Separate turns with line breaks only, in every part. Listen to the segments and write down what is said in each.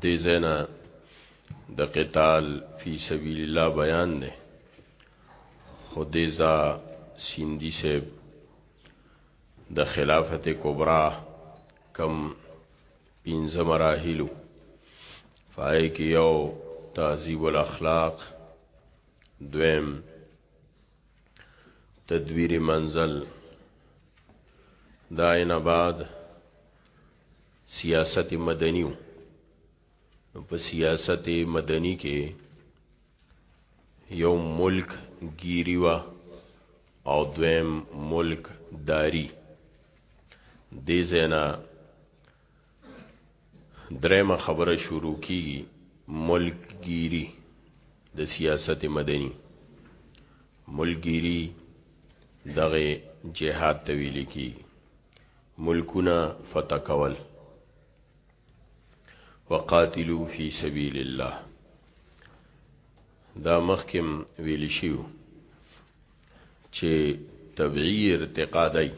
دې زینا د قتال فی سبیل الله بیان نه خدیزا سیندی سے د خلافت کبرا کم پینځه مراحلو فای کې یو تعذیب الاخلاق دویم تدویر منزل دا اینا بعد سیاست مدنیو په سیاست مدنی کې یو ملک گیری وا او دویم ملک داری دی زینا درېمه خبره شروع کیږي ملکګيري د سیاست مدني ملګری دغه جهاد تویل کی ملکونه فتح کول وقاتلو فی سبیل الله دا مخکم ویل شیو چې طبيعي ارتقا دی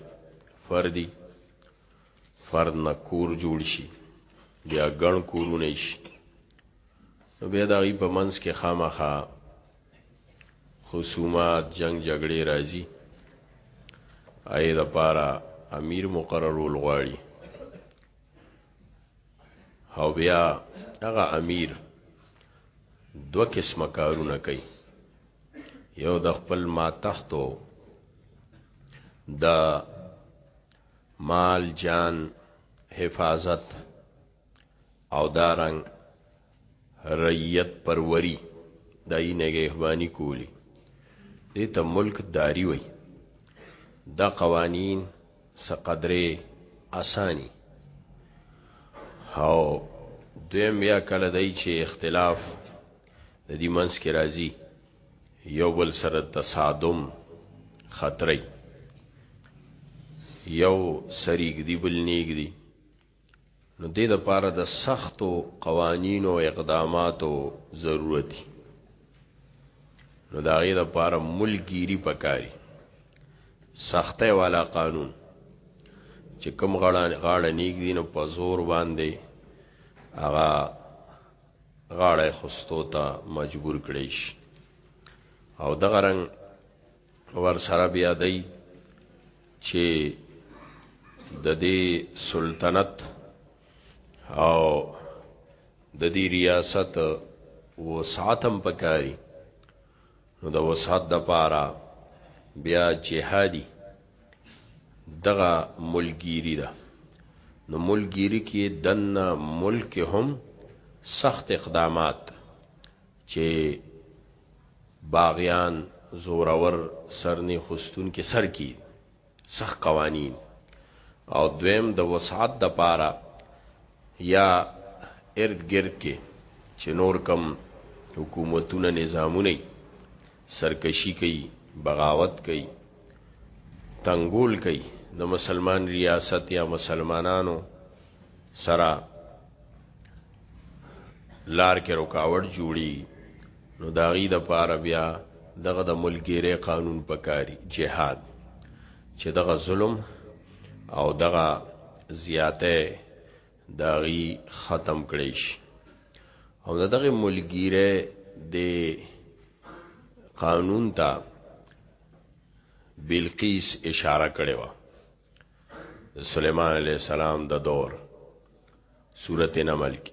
فردي فرد نه کور جوړ شي بیا ګڼ کورونه شي نو بیا د غي په منځ کې خامخا خصومات جنگ جګړې راځي اې د پاره امیر مقررول غواړي او بیا هغه امیر دو قسمه کارونه کوي یو د خپل ما تحتو د مال جان حفاظت او دارنګ رعیت پروری دای نگهبانی کولی دې ته ملک داری وای دا قوانین سقدرې اسانی او دویم بیا کله دای چې اختلاف د دې منځ کې راځي یو بل سره تصادم خطرې یو سریګ دی بل نیګ دی نو دې د پاره د سختو قوانینو او اقداماتو ضرورت دی نو دا غي د پاره ملګری پکاري سخته والا قانون چې کوم غاړه غاړه نیګ دین په زور باندې هغه غاړه خستو ته مجبور کړي شي او دغه رنګ ور سره بیا دی چې د دې سلطنت او د دې ریاست وساتم پکاري نو د وسات د پاره بیا جهادي دغه ملګری ده نو ملګری کې دن ملک هم سخت اقدامات چې باغیان زورور سرنی خستون کې سر کی سخت قوانین او دویم د وسعت د پاره یا ارد گرد کې چې نور کم حکومتونه نظامونه سرکشی کوي بغاوت کوي تنګول کوي د مسلمان ریاست یا مسلمانانو سره لار کې رکاوټ جوړي نو داغي د پاره بیا دغه د ملګری قانون پکاري جهاد چې دغه ظلم او دغه زیاته داغي ختم کړي شي او دغه ملګری د قانون ته بلقیس اشاره کړې و سليمان عليه السلام د دور سورته نمل کې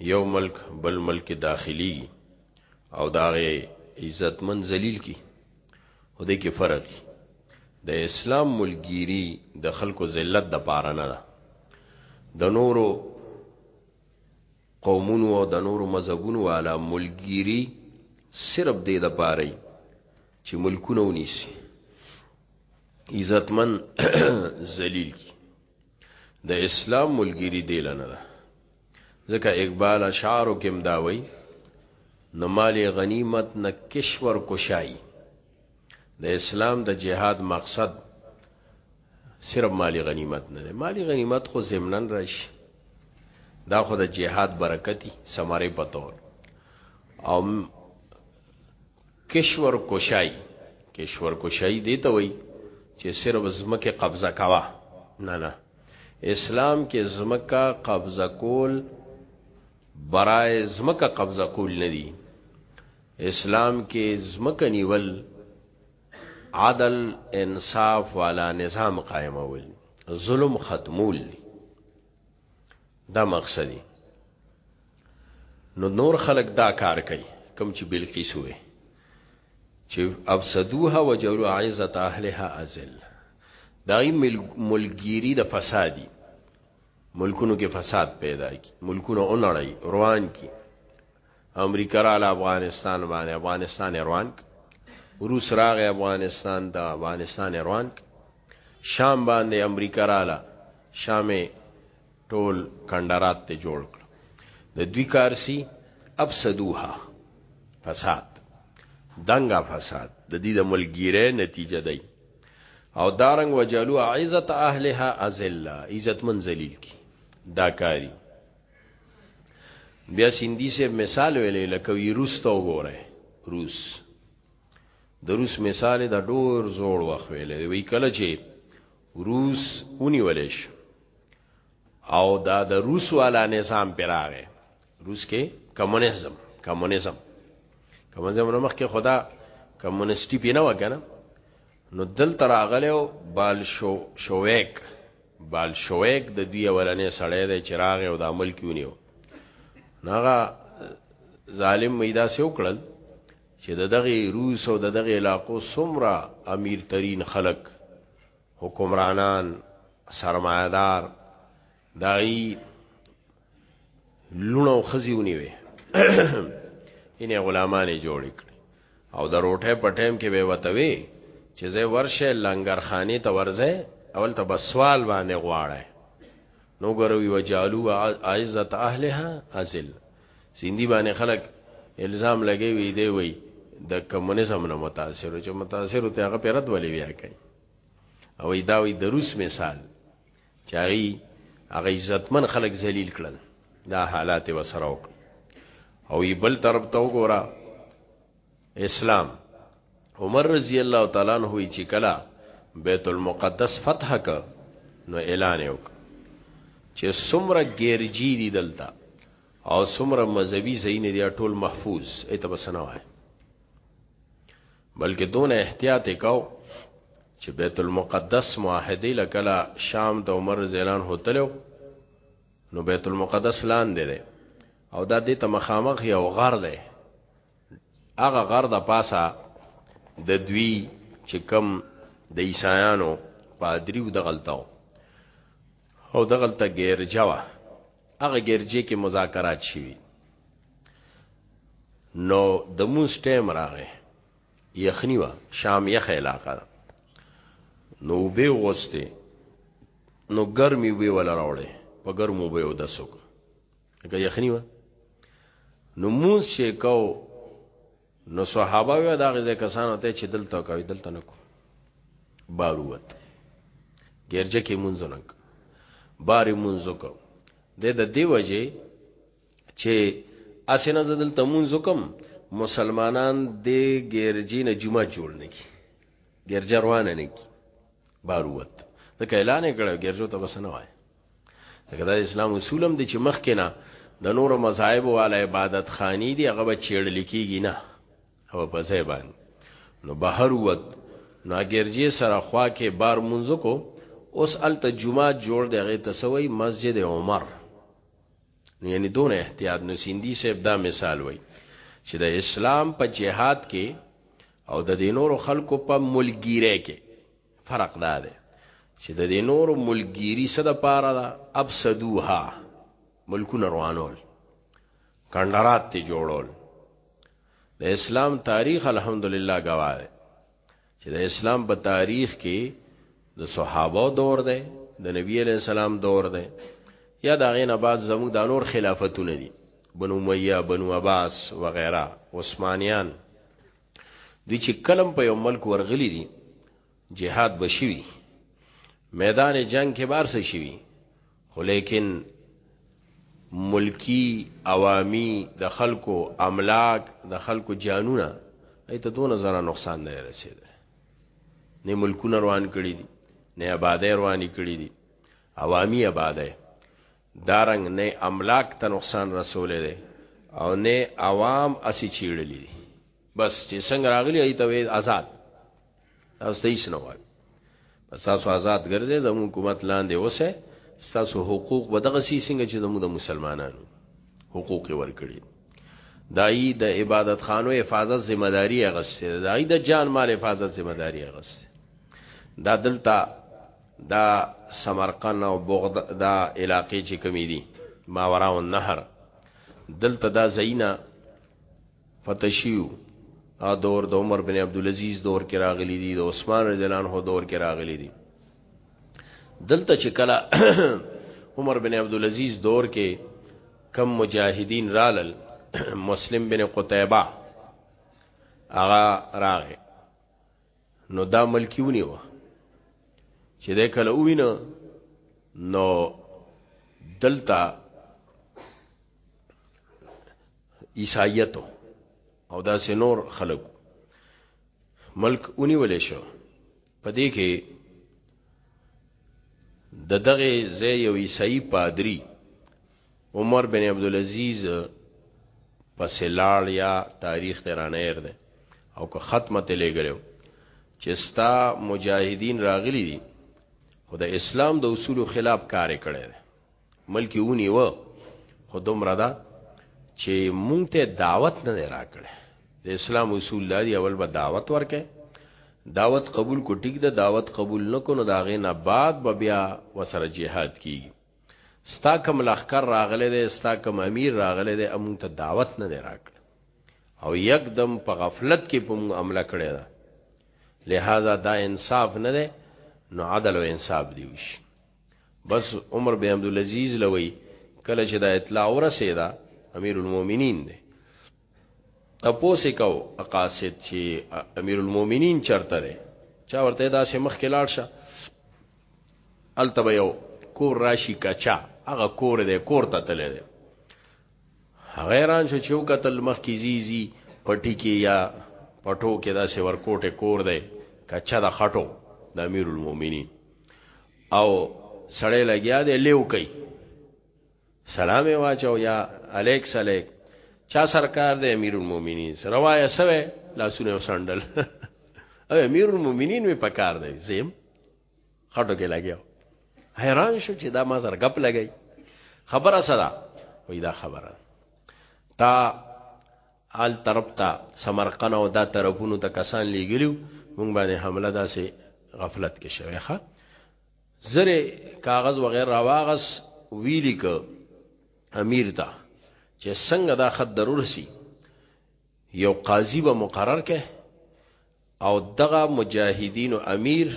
یو ملک بل ملک داخلی او داغه عزت من ذلیل کی او د کې فرق دی د اسلام ملګری د خلکو ذلت د پاره نه ده د نورو قومونو او د نورو مذهبونو والا ملګری صرف دې د پاره چې ملکونه ونیسي عزتمن ذلیل کی د اسلام ملګری دی لنه ده ځکه اقبال اشعارو کې مداوي نو مال غنیمت نه کشور کوشای د اسلام د جهاد مقصد صرف مالی غنیمت نه دی مالی غنیمت خو زمنن راشي دا خو د جهاد برکتی سماره په تور او کشور کشای، کشور کشای دې ته وایي چې صرف زمکه قبضه کوا نه نه اسلام کې زمکه قبضه کول برای زمکه قبضه کول نه دي اسلام کې زمکه نیول عدل انصاف والا نظام قائمول ظلم ختمول دي دا مقصدی نو نور خلق دا کار کوي کم چې بلقیس وې چې افسدوها وجلوا عزت اهلها ازل دا ملګری د فسادي ملکونو کې فساد پیدا کی ملکونو اونړی روان کی امریکه راله افغانستان باندې افغانستان یې روان کړ روس راغی افغانستان ته افغانستان یې روان کړ شام باندې امریکه راله شام ټول کندرات ته جوړ کړ د دوی کارسی افسدوها فساد دنګه فساد د دې د ملګری نتیجه دی او دارنګ وجلو عزت اهلها ازلا عزت من ذلیل کی دا کاری بیا سیندی سے مثال ویلې لکه وی روس ته وګوره روس د روس مثال د ډور زوړ وخت ویلې وی کله چې روس اونی ولې شو او دا د روس والا نظام پر راغې روس کې کمونیزم کمونیزم کمونیزم نو مخکې خدا کمونیسټي پینه وکنه نو دل تر اغلو بال شو شویک بالشویک د دوی اولنې سړی دی چې راغی او دا ملک ونیو نو هغه ظالم میدا سه وکړل چې د دغه روس او د دغه علاقو سمرا امیر ترین خلق حکمرانان سرمایدار دای لونه او خزي ونیوي ینه غلامانې جوړ کړ او د روټه په ټیم کې به وتوي چې زه ورشه لنګرخانه ته ورځه اول ته بسوال باندې غواړي نو ګروي وجالو عزت اهلها ازل سیندی باندې خلک الزام لګي وي دی وي د کمونیزم نه متاثر چې متاثر ته هغه پیرد ولې بیا کوي او دا وي د روس مثال چې هغوی هغه عزتمن خلک ذلیل کړل دا حالات و سره وکړي او یې بل طرف ته وګوره اسلام عمر رضی الله تعالی عنہ وی چې کلا بیت المقدس فتح ک نو اعلان وک چې سمره ګیرجی دی دلتا او سمره مذهبي زین دی ټول محفوظ ایت بسنوای بلکې دونه احتیاط یې کاو چې بیت المقدس معاهده لکلا شام د عمر زیلان هوتلو نو بیت المقدس لاندې دی او دا دې ته مخامخ یو غر دی هغه غر د پاسه د دوی چې کم د عیسایانو پادریو د غلطاو او دغلته ګیرجه وه هغه ګیرجه کې مذاکرات شوي نو د مونږ ټیم راغې یخنی وا شام یخ علاقه ده نو به وسته نو ګرمي وی ولا راوړې په ګرمو به ودسو که یخنی وا نو مونږ چې کو نو صحابه وی دا غزه کسانو ته چې دلته کوي دلته نه کو باروت ګرځه کې مونږ نه باري مونږ کو د د دی وجه چې اسنه زدل تمون زکم مسلمانان د ګرجی نه جمعه جوړ نه کی ګرجه روانه نه کی باروت د اعلان کړه ګرجو ته بس نه وای دغه د اسلام اصولم د چې مخ کې نه د نورو مذاهب والا عبادت خانی دی هغه به چیړل کیږي نه او په ځای باندې نو بهر ووت نو اگرجه سره خوا کې بار مونږ کو اوس الته جمعه جوړ دی هغه تسوي مسجد عمر نو یعنی دون احتیاط نو سیندی صاحب دا مثال وای چې د اسلام په جهاد کې او د دینورو خلکو په ملګیره کې فرق دا دی چې د دې نور ملګری صد پاره دا افسدوها ملکونه روانول کندرات ته جوړول د اسلام تاریخ الحمدلله گواه دی چې د اسلام په تاریخ کې د صحابه دور دی د نبی علی السلام دور دی یا دا غینه بعد زموږ د نور خلافتونه دي بنو امیہ بنو عباس وغیرہ عثمانیان دوی چې کلم په یو ملک ورغلی دي جهاد بشوي میدان جنگ کې بار څه شي خو لیکن ملکی عوامی د خلکو املاک د خلکو جانونه ایته دو نظر نقصان نه رسید نه ملکونه روان کړی دي نه آبادې رواني کړی دي عوامی آبادې دارنګ نه املاک ته نقصان رسولې ده او نه عوام اسی چیړلې دي بس چې څنګه راغلی ای ته آزاد تاسو ته هیڅ نه وای بس تاسو آزاد ګرځي زمو حکومت لاندې اوسه تاسو حقوق به دغه سي څنګه چې زمو د مسلمانانو حقوق ورکړي دای د عبادت خانو حفاظت ذمہ داری اغسته دای د جان مال حفاظت ذمہ داری اغسته دا دلته دا سمرقند او بغد دا علاقې چې کمی دي ماوراء النهر دلته دا زینا فتشیو ا دور د عمر بن عبد العزيز دور کې راغلي دي د عثمان رضی الله عنه دور کې راغلي دي دلته چې کله عمر بن عبد العزيز دور کې کم مجاهدین رالل مسلم بن قتيبه هغه راغی نو دا ملکی ونیو چې د کله وینه نو دلتا عیسایتو او دا سنور خلق ملک ونیول شو پدې کې د دغه زې یو عیسائی پادری عمر بن عبدالعزیز پس لاړ یا تاریخ ته رانیر ده او که ختمه ته لګلو چې ستا مجاهدین راغلی دي خو د اسلام د اصول خلاف کار کړي ده ملکی اونی و خو دومره ده چې مونږ ته دعوت نه راکړي د اسلام اصول لري اول به دعوت ورکه دعوت قبول کو ټیک ده دعوت قبول نکونو داغه نه بعد به بیا وسره جهاد کیږي ستا کوم لخکر راغلی دی ستا کوم امیر راغلی دی امون ته دعوت نه دی راکړ او یک دم په غفلت کې په مون عمله کړی ده لہذا دا انصاف نه دی نو عدل او انصاف دی وشي بس عمر بن عبد العزيز لوي کله چې دا اطلاع ورسېدا امیر المؤمنین دی تپوس یې کو قاصد چې امیر المؤمنین چرته دی چا ورته داسې مخ کې لاړ شه الته به یو کور راشي کچا هغه کور دی کور ته تللی دی غیران شو چې وکتل مخ کې زیزي پټی کې یا پټو کې داسې ورکوټه کور دی کچا د خټو د امیر المؤمنین او سړی لګیا دی لیو کوي سلام واچو یا الیک سلیک چا سرکار د امیر المؤمنین سره وای سوي لاسونه وسندل او امیر المؤمنین می پکار دی زم خټو کې لګیو حیران شو چې دا ما سره غپ لګی خبره سره وای دا خبره تا آل طرف ته سمرقند او دا طرفونو ته کسان لیګلیو مونږ باندې حمله داسې غفلت کې شوی ښه زره کاغذ وغیر راواغس ویلی که امیر ته چې څنګه دا خط ضرور سی یو قاضي به مقرر کړي او دغه مجاهدین او امیر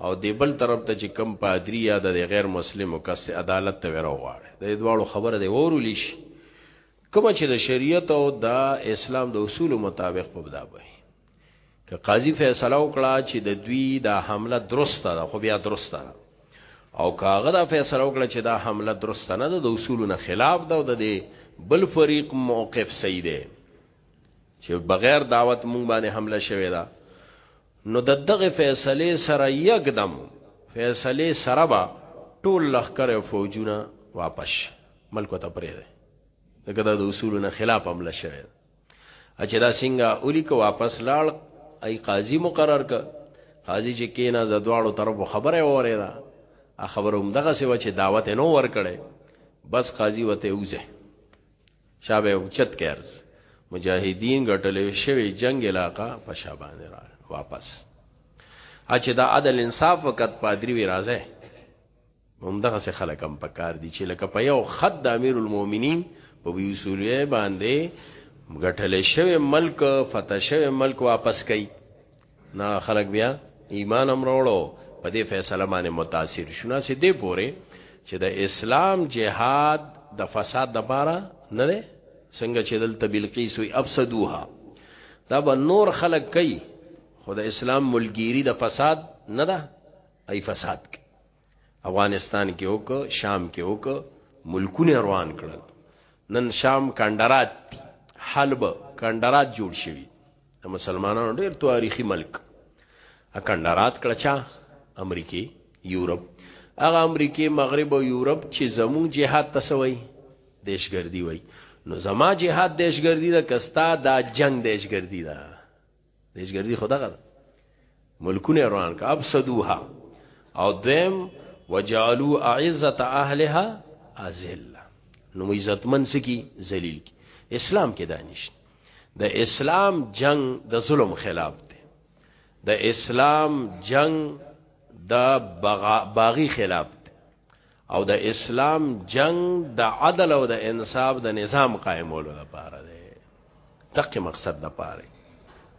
او د بل طرف ته چې کم پادری یا د غیر مسلمو کس عدالت ته وروغواړي د دواړو خبره دی ورول شي کوم چې د شریعت او د اسلام د اصول مطابق په بدابه که قاضي فیصله وکړه چې د دوی دا حمله درسته ده خو بیا درسته ده او کاغه دا فیصله وکړه چې دا حمله درسته نه ده د اصولونو خلاف ده او د بل فریق موقف صحیح ده چې بغیر دعوت مونږ باندې حمله شوې ده نو د دغه فیصله سره یکدم فیصله سره با ټول لخر او فوجونه واپس ملک ته پرې ده دغه د اصولونو خلاف حمله شوې ده اچھا دا څنګه اولی کو واپس لاړ ای قاضي مقرر ک قاضي چې کینا زدواړو طرفو خبره وره دا ا خبروم دغه سیو چې دعوت نو ور کړي بس قاضي وته اوزه شابه اوچت کړز مجاهدین غټلې شوی جنگ علاقہ په شابانه را واپس اچھا دا عدل انصاف وخت پادری وی راځه همدغسې خلک هم پکار دي چې لکه په یو خط د امیر المؤمنین په بیوسولیه باندې ګټل شوی ملک فتح شوی ملک واپس کړي نه خلک بیا ایمان هم راوړو په دې فیصله باندې متاثر شونه سي دې پوره چې د اسلام جهاد د فساد د بارا نه ده څنګه چې دلته بلقیس وي افسدوها دا به نور خلق کوي خو د اسلام ملګری د فساد نه ده ای فساد کې افغانستان کې وک شام کې وک ملکونه روان کړل نن شام کندرات حلب کندرات جوړ شوی د مسلمانانو ډیر تاریخي ملک ا کندرات کړچا امریکای یورپ هغه امریکای مغرب او یورپ چې زموږ جهاد تسوي دیشګردي وای نو زما جهاد دیشګردي دا کستا دا جنگ دیشګردي دا دهشګردي خو دغه ده ملکونه روان کا افسدوها او دویم وجعلوا اعزت اهلها ازله نو عزتمن سکی ذلیل کی اسلام کې دانش د دا اسلام جنگ د ظلم خلاف دی د اسلام جنگ د باغی خلاف دی او د اسلام جنگ د عدل او د انصاف د نظام قائمولو لپاره دی تق مقصد د پاره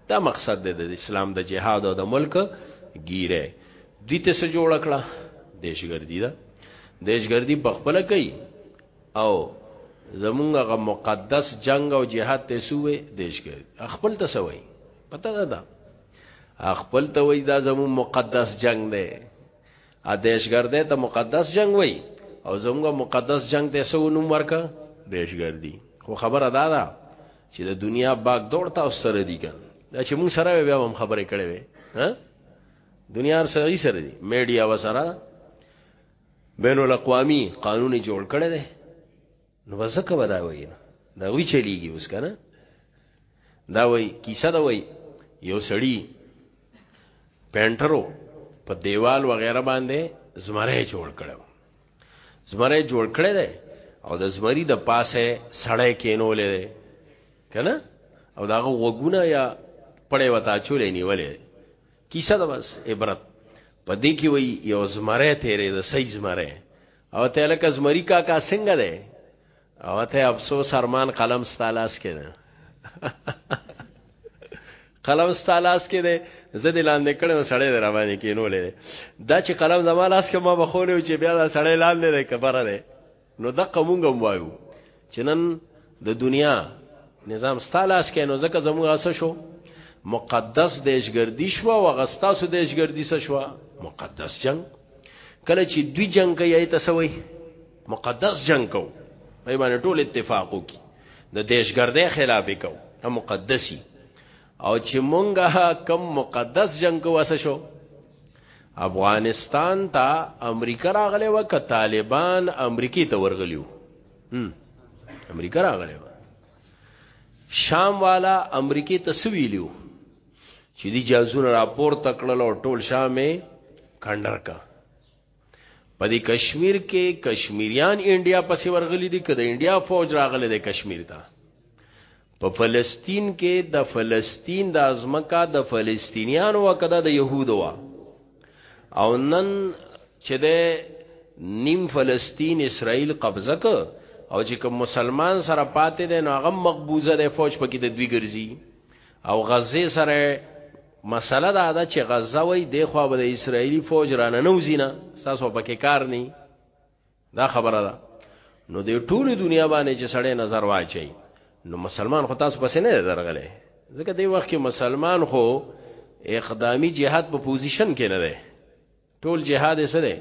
دا مقصد دی د اسلام د جهاد او د ملک گیره دوی ته سره جوړ کړه دیشګردی دا دیشګردی بخپله کوي او زمونږه مقدس جنگ او جهاد ته سوې دیشګردی خپل ته سوې پته ده دا خپل ته وای دا زمو مقدس جنگ دی ا دهشګردې ته مقدس جنگ وای او زموږ مقدس جنگ ته سو نوم ورکا دهشګردي خو خبره دا ده چې د دنیا باغ دور ته سره دي کن دا چې موږ سره بیا هم خبرې کړې وې ها دنیا سره یې سره دي میډیا وسره بین الاقوامی قانون جوړ کړی دی نو بس ځکه به دا وایي نو د هغوی چلیږي اوس که نه دا وایي کیسه ده وایي یو سړي پینټرو په دیوال وغیره باندې زمری جوړ کړو زمری جوړ کړی دی او د زمری د پاسه سړی کینولې دی که نه او داغه وګونه یا پړې وتا چولې نیولې کیسه ده بس عبرت په دې کې وایي یو زمری تیرې د سې زمری او ته لکه زمری کاکا څنګه دی او ته افسوس ارمان قلم ستالاس کې ده قلم ستالاس کې ده زه د لاندې کړم سړی در باندې کینولې دا چې قلم زما لاس کې ما بخولې چې بیا دا سړی لاندې ده کبره ده نو دقه مونږ وایو چې نن د دنیا نظام ستالاس کې نو ځکه زموږ اسه شو مقدس دیشګردی شو او غستا سو دیشګردی سه شو مقدس جنگ کله چې دوی جنگ کوي تسوي مقدس جنگ کو په باندې ټول اتفاق وکي د دیشګردې خلاف کو هم مقدسي او چې مونږه کم مقدس جنگ کو وسه شو افغانستان ته امریکا راغله وک طالبان امریکای ته ورغلیو امریکا راغلی و شام والا امریکې ته سویلیو چې دی جازونه راپور تکړل او ټول شامې کندر کا په دې کشمیر کې کشمیریان انډیا پسې ورغلي دي کله انډیا فوج راغله د کشمیر ته په فلسطین کې د فلسطین د ازمکا د فلسطینیانو وکړه د يهودو وا او نن چې د نیم فلسطین اسرائیل قبضه ک او چې کوم مسلمان سره پاتې دی نو هغه مقبوضه د فوج پکې د دوی ګرځي او غزه سره مسله دا ده چې غزه وای د خو به د اسرائیلی فوج رانه نوځینه تاسو پکې کار نه دا خبره ده نو د ټولي دنیا باندې چې سړی نظر واچي نو مسلمان خو تاسو پسې نه درغله ځکه دی وخت کې مسلمان خو اقدامی جهاد په پوزیشن کې نه دی ټول جهاد یې سره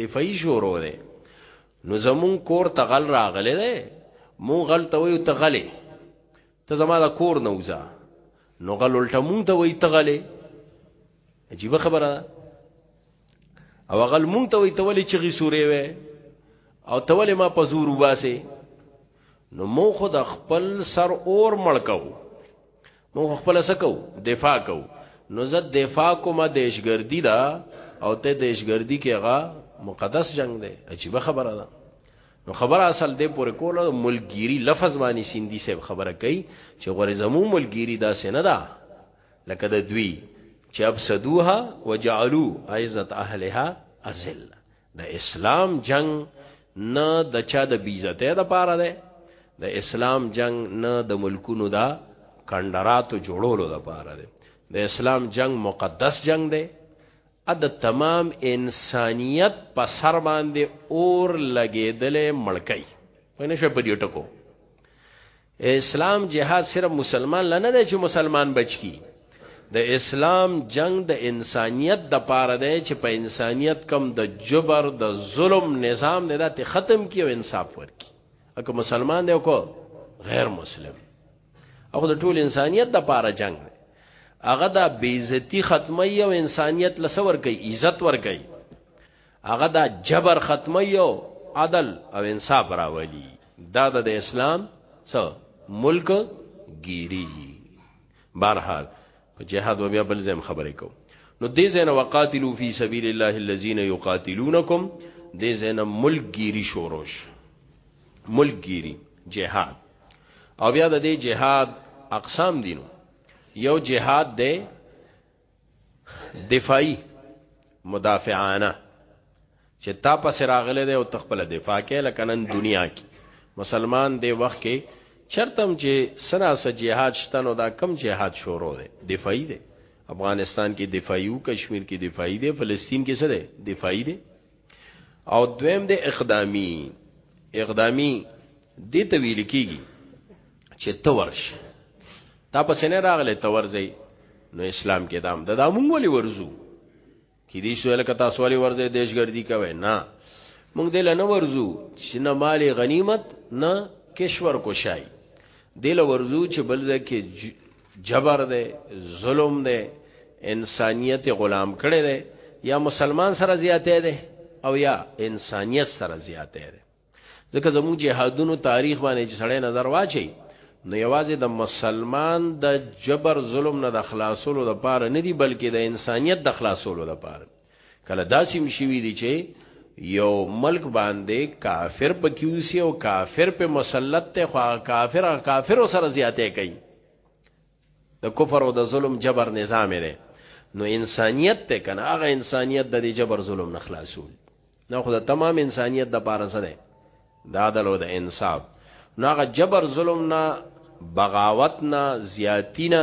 دفاعي شورو دی نو زمون کور ته غل راغله دی مون غل ته وي ته غلې ته زما دا کور نه وځه نو غل الټه مون ته وي ته غلې عجیب خبره او غل مونږ ته وي تولې چغي سورې وې او تولې ما په زور وباسي نو مو خو د خپل سر اور مړکاو مو خپل سکو دفاع کو نو زه دفاع کوم د اشګردی دا او ته د اشګردی کې غا مقدس جنگ دی عجیب خبره ده نو خبره اصل دې پورې کوله ملګری لفظ باندې سیندی صاحب خبره کوي چې غوري زمو ملګری دا سینه ده لکه د دوی چې ابسدوها وجعلوا عزت اهلها ازل د اسلام جنگ نه د چا د بیزته د پاره ده د اسلام جنگ نه د ملکونو دا کندراتو جوړولو د پاره ده د اسلام جنگ مقدس جنگ ده ا د تمام انسانیت په سر باندې اور لګیدلې مړکای پنه شو په دې ټکو اسلام جهاد صرف مسلمان لنه دی چې مسلمان بچ کی د اسلام جنگ د انسانیت د پاره دی چې په انسانیت کم د جبر د ظلم نظام نه دته ختم کی او انصاف ورکی اګه مسلمان دی او کو غیر مسلم او د ټول انسانیت د پاره جنگ دی هغه د بیزتی ختمي او انسانیت لسور کوي عزت ور کوي هغه دا جبر ختمي او عدل او انصاف راولي دا د اسلام څو ملک ګيري بهرحال په جهاد و بیا بل زم خبرې کو نو دې زنه وقاتلو فی سبیل الله الذين یقاتلونکم دې زنه ملک ګيري شوروش ملک ګيري جهاد او بیا د دې جهاد اقسام دینو یو جهاد دی دفاعي مدافعانه چې تا پس راغله ده او تخپل دفاع کې لکه نن دنیا کې مسلمان دی وخت کې چرتم چې سنا سه جهاد شتنو دا کم جهاد شروع دی دفاعي دی افغانستان کې دفاعي او کشمیر کې دفاعي دی فلسطین کې څه دی دفاعي دی او دویم د اقدامی اقدامی دې ته ویل کیږي چې ته ورش تا پس نه راغله ته ورځي نو اسلام کې دام د دامون ولې ورزو کې دې شو لکه تاسو ولې ورځي دیشګردي کوي نه موږ دې لنه ورزو چې نه مال غنیمت نه کشور کوشای دې لورزو چې بلځه کې جبر دی ظلم دی انسانیت غلام کړي دی یا مسلمان سره زیاته دی او یا انسانیت سره زیاته دی ځکه زموږ جهادونو تاریخ باندې چې سړی نظر واچي نو یوازې د مسلمان د جبر ظلم نه د خلاصولو لپاره نه دی بلکې د انسانیت د خلاصولو لپاره کله داسې هم شوي دي چې یو ملک باندې کافر پکیوسی او کافر په مسلط ته خو کافر کافر سره زیاتې کوي د کفر او د ظلم جبر نظام دی نو انسانیت ته کنه هغه انسانیت د دې جبر ظلم نه خلاصول نو خو د تمام انسانیت د پاره څه دی د عدل او د انصاف نو هغه جبر ظلم نه بغاوت نه زیاتی نه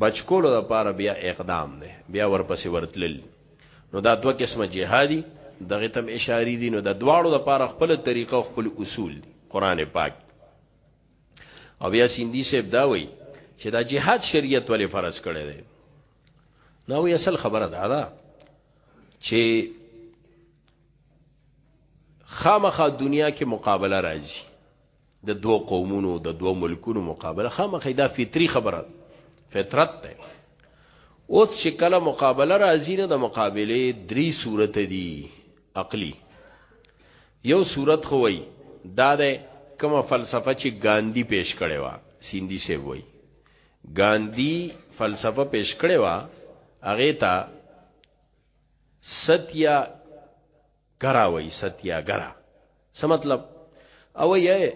بچکولو د پاره بیا اقدام دی بیا ورپسې ورتلل نو دا دوه قسمه جهادي دغه تم اشاری دي نو د دواړو د پاره خپل طریقه او خپل اصول دي قران پاک او بیا سیندی سیب دا وای چې دا جهاد شریعت ولې فرض کړی دی نو یې اصل خبره ده دا چې خامخا دنیا کې مقابله راځي د دوو قومونو د دوو ملکونو مقابله خامخا دا فطری خبره فطرت ده اوس چې کله مقابله راځي نه د مقابله درې صورت دي عقلی یو صورت خو وای دا ده کومه فلسفه چې ګاندی پیش کړي وا سیندی سی وای ګاندي فلسفه پیش کړې و هغه ته ستیا ګرا وای ستیا ګرا څه مطلب او یې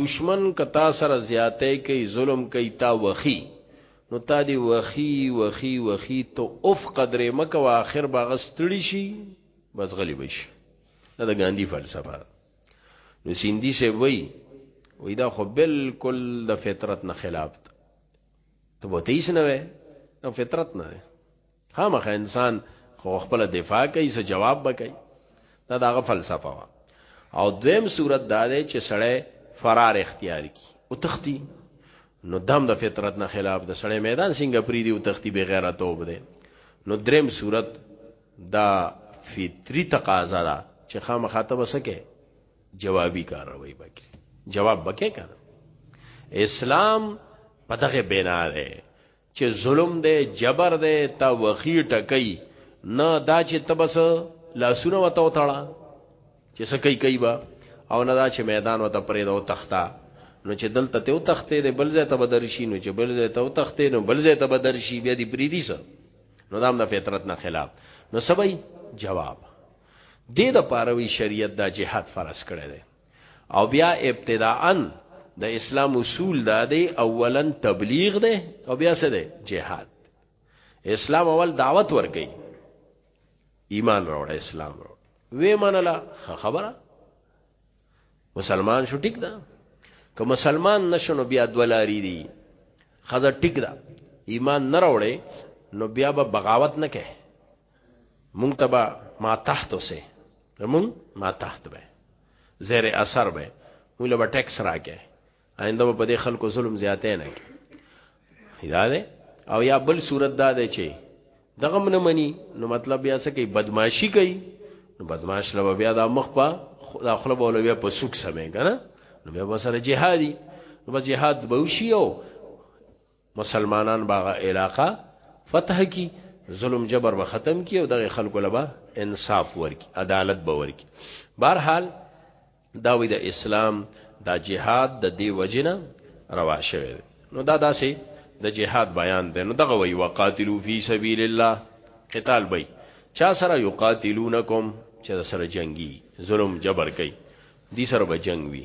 دشمن کتا سره زیاتې کوي ظلم کوي تا وخی نو تا دی وخی وخی وخی ته اوف قدرې مکه واخر باغستړي شي بس غلی بشي دا د ګاندی فلسفه نو سیندی سے وی وی دا خو بالکل د فطرت نه خلاف ده ته به تیس نه وې نو فطرت نه ده خامخ انسان خو خپل دفاع کوي سه جواب به کوي دا دغه فلسفه وا او دویم صورت دا ده چې سړی فرار اختیار کی او تختی نو دم د فطرت نه خلاف د سړی میدان څنګه پری دی او تختی به غیرت وبده نو دریم صورت دا فطری تقاضا ده چې خامخا ته وسکه جوابي کاروي بکې جواب بکې کنه اسلام په دغه بنا ده چې ظلم ده جبر ده تا وخی ټکای نه دا چې تبس لاسونه وته وتاړه چې سکه کوي با او نه دا چې میدان وته پرې دا تختا نو چې دلته ته تختې ده بل ځای ته بدرشي نو چې بل ځای ته تختې نو بل ځای ته بدرشي بیا دې پریدي سره نو دام د فطرت نه خلاف نو سبي جواب دې د پاروي شریعت دا جهاد فرض کړی دی او بیا ابتداءا د اسلام اصول دا دی اولا تبلیغ دی او بیا څه دی جهاد اسلام اول دعوت ورګي ایمان راوړ اسلام راوړ وې منله خبره مسلمان شو ټیک ده که مسلمان نشنو بیا دولاری دی خزه ټیک ده ایمان نه راوړې نو بیا به بغاوت نه کې مونږ تبا ما تحت اوسه مونږ ما تحت به زیر اثر به مونږ له ټیکس راکې آینده په دې خلکو ظلم زیاتې نه کی دا ده او یا بل صورت دا ده چې دغه من منی نو مطلب بیا څه کوي بدمعشي کوي نو بدمعش لو بیا د مخ په د خپل بوله بیا په سوق سمې کنه نو بیا وسره جهادي نو بس جهاد به وشي او مسلمانان به هغه علاقه فتح کی ظلم جبر به ختم کی او دغه خلکو لبا انصاف ورکی عدالت به ورکی بهر حال دا وی د اسلام دا جهاد د دی وجنه روا شوی دی نو دا داسې د جهاد بیان دی نو دغه وی وقاتلو فی سبیل الله قتال بی چا سره یقاتلونکم چې سره جنگی ظلم جبر کوي دی سره به جنگ وی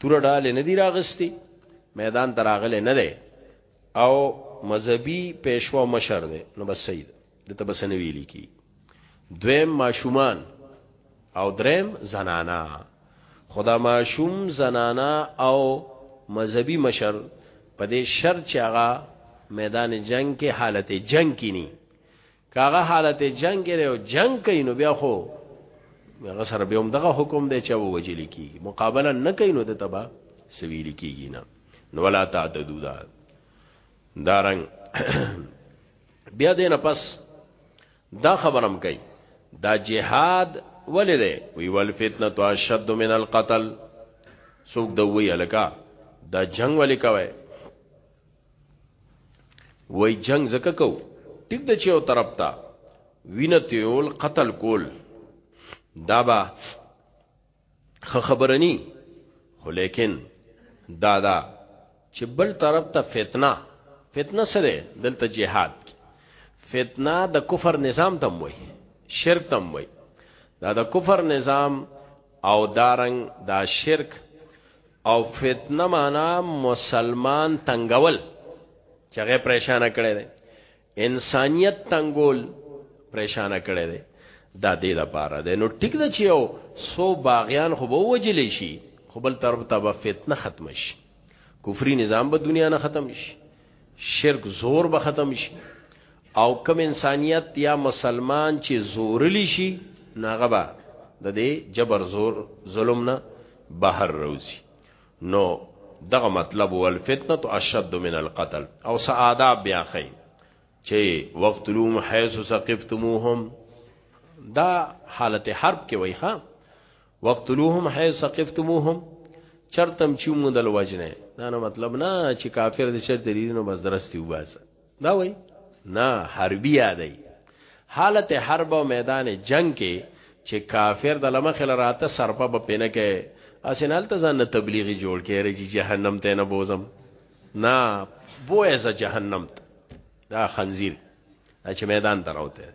تور ډاله نه دی راغستی میدان ته راغله نه دی او مذهبي پېشوا مشر دی نو بس سید د تبسنه ویلی کی دویم ماشومان او دریم زنانا خدا ماشوم زنانا او مذهبي مشر په دې شرط چې هغه میدان جنگ کې حالت جنگ کینی کاغه حالت جنگ لري او جنگ کوي نو بیا خو هغه سره به هم دغه حکم دی چې وجل کی مقابله نه کوي نو د تبا سویل کیږي نه نو ولا تعتدو دا دارنګ بیا دینه پس دا خبرم کوي دا جهاد ولې دی وی ول فتنه تو اشد من القتل سوق دوی الکا دا جنگ ولې کوي وای جنگ زکه کو ټیک د چیو طرف ته وینه تیول قتل کول دا با خبرنی خو لیکن دا دا چې بل طرف ته فتنه فتنه سره دلته جهاد فتنه د کفر نظام تم وای شرک تم وای دا د کفر نظام او دارنګ دا شرک او فتنه معنا مسلمان تنگول چې هغه پریشان کړي دي انسانیت تنگول پریشان کړي دي دا دې د پاره ده نو ټیک ده چې یو سو باغیان خو به وجل شي خو بل طرف ته به فتنه ختم شي کفري نظام به دنیا نه ختم شي شرک زور به ختم شي او کم انسانیت یا مسلمان چې زورلی شي ناغه به د دې جبر زور ظلم نه بهر روزي نو دغه مطلب ول فتنه اشد من القتل او سعاده بیا خي چې وقتلوم حيث ثقفتموهم دا حالت حرب کې وای ښا وقتلوهم حيث ثقفتموهم چرتم چې مونږ دل وجنه دا نو مطلب نه چې کافر دې چرته لري نو بس درستي وباسه دا وای نه حربی یادای حالت حرب او میدان جنگ کې چې کافر د لمخ لراته سرپه به پینه کې اسنال ته ځان تبلیغي جوړ کې رجی جهنم ته نه بوزم نه بوې ز جهنم ته دا خنزیر چې میدان ته راوته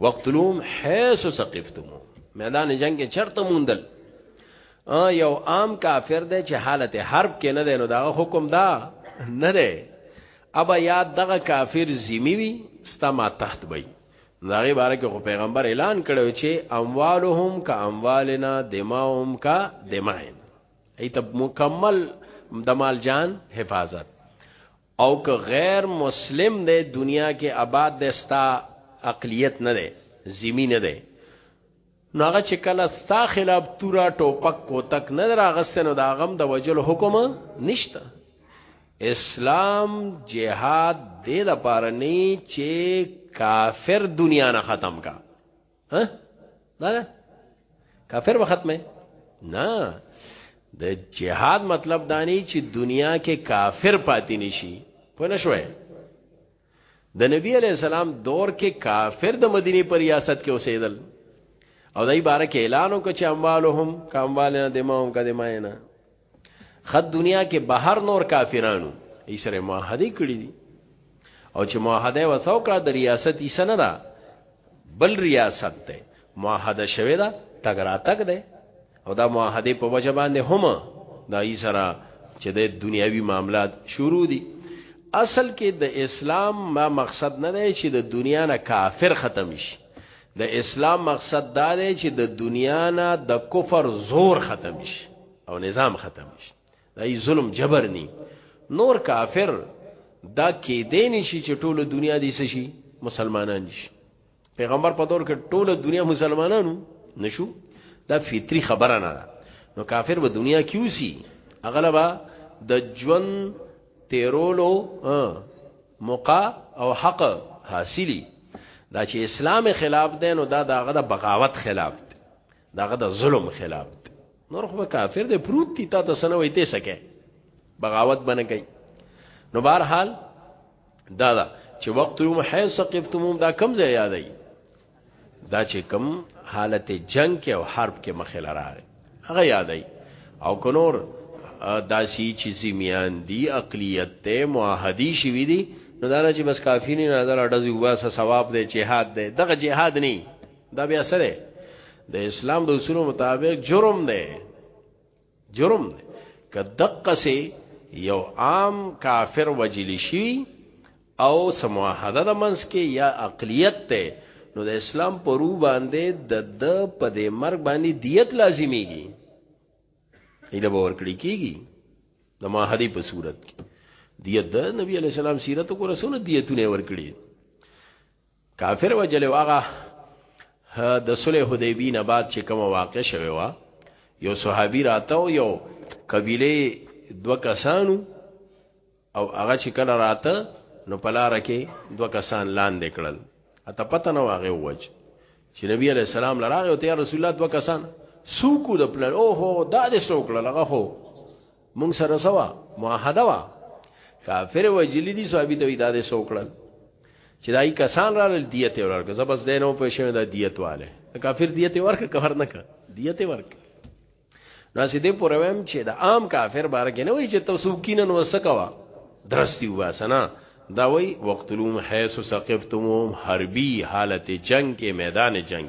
وقتلوم حيث ثقفتمو میدان جنگ کې چرته موندل یو عام کافر دی چې حالت حرب کې نه دی نو دا حکم دا نه دی ابا یاد دغه کافر زیمی وی ستا ما تحت وی داغه باره کې خو پیغمبر اعلان کړو چې اموالهم کا اموالنا دماهم کا دماین ایت مکمل د مال جان حفاظت او که غیر مسلم دی دنیا کې اباد دی ستا اقلیت نه دی زیمی نه دی نو هغه چې کله ستا خلاف تورا ټوپک کوتک نه راغسته نو دا غم د وجل حکم نشته اسلام جهاد دې د پاره نه چې کافر دنیا نه ختم کا ها دا ده کافر به ختمه نه د جهاد مطلب دانی چې دنیا کې کافر پاتې نشي په نشوي د نبی علی السلام دور کې کافر د مدینه پر ریاست کې اوسېدل او دای بارک اعلان وکړ چې اموالهم کاموالنا دماهم کدماینا خد دنیا کې بهر نور کافرانو یې سره معاهده کړې دي او چې معاهده وسو کړه د ریاست یې سن ده بل ریاست ده معاهده شوه ده تګ را تګ ده او دا معاهده په وجه باندې هم دا یې سره چې د دنیاوی معاملات شروع دي اصل کې د اسلام ما مقصد نه دی چې د دنیا نه کافر ختم شي د اسلام مقصد دا دی چې د دنیا نه د کفر زور ختم شي او نظام ختم شي دا یي ظلم جبر ني نور کافر دا کې دې نشي چې ټوله دنیا دې شي مسلمانان شي پیغمبر په دور کې ټوله دنیا مسلمانانو نشو دا فطری خبره نه ده نو کافر به دنیا کې وسی اغلبا د ژوند تیرولو موقع او حق حاصلی دا چې اسلام خلاف دی نو دا دغه د بغاوت خلاف دی داغه د ظلم خلاف دی نور خو کافر دی پروت تی تا ته سنوي ته سکه بغاوت بنه کوي نو بهر حال دا دا چې وقت یوم حیث ثقفتموم دا کم ځای یادای دا چې کم حالت جنگ کې او حرب کې مخه لراغه هغه یادای او کنور داسی چې زمیان دی اقلیت ته معاهدی شوی دی نو دا چې بس کافی نه نظر اډز وباسه ثواب دی جهاد دی دغه جهاد نه دا بیا سره د اسلام د اصول مطابق جرم دی جرم دی که دقه سي یو عام کافر وجل شي او سمواحده د منس کې یا اقلیت ته نو د اسلام په رو باندې د د په د مرګ باندې دیت لازمیږي ایله باور کړی کیږي د ماحدی په صورت کې دیت د نبی علی السلام سیرت کو رسول دیتونه ور کړی کافر وجل واغه د صلح حدیبی نه بعد چې کوم واقع شوه وا یو صحابي راته او یو قبيله دو کسانو او هغه چې کله راته نو پلار کې دو کسان لاندې کړل اته پته نه واغه وج چې نبی علی السلام لراغه او ته رسول الله دو کسان سوکو د پلان او هو دا د سوکړه لغه هو مونږ سره سوا معاهده وا کافر وجلی دي صحابي ته دا دې سوکړل چې دای کسان را ل دیت ورکړه زبس دینو په شوه د دیت والے کافر دیت ورکړه کفر نه کړه دیت ورکړه نو سې دې پرویم چې د عام کافر بار کې نه وي چې تاسو کینن وسکوا درستی واسنه دا وی وقتلوم حیث سقفتموم حربی حالت جنگ کې میدان جنگ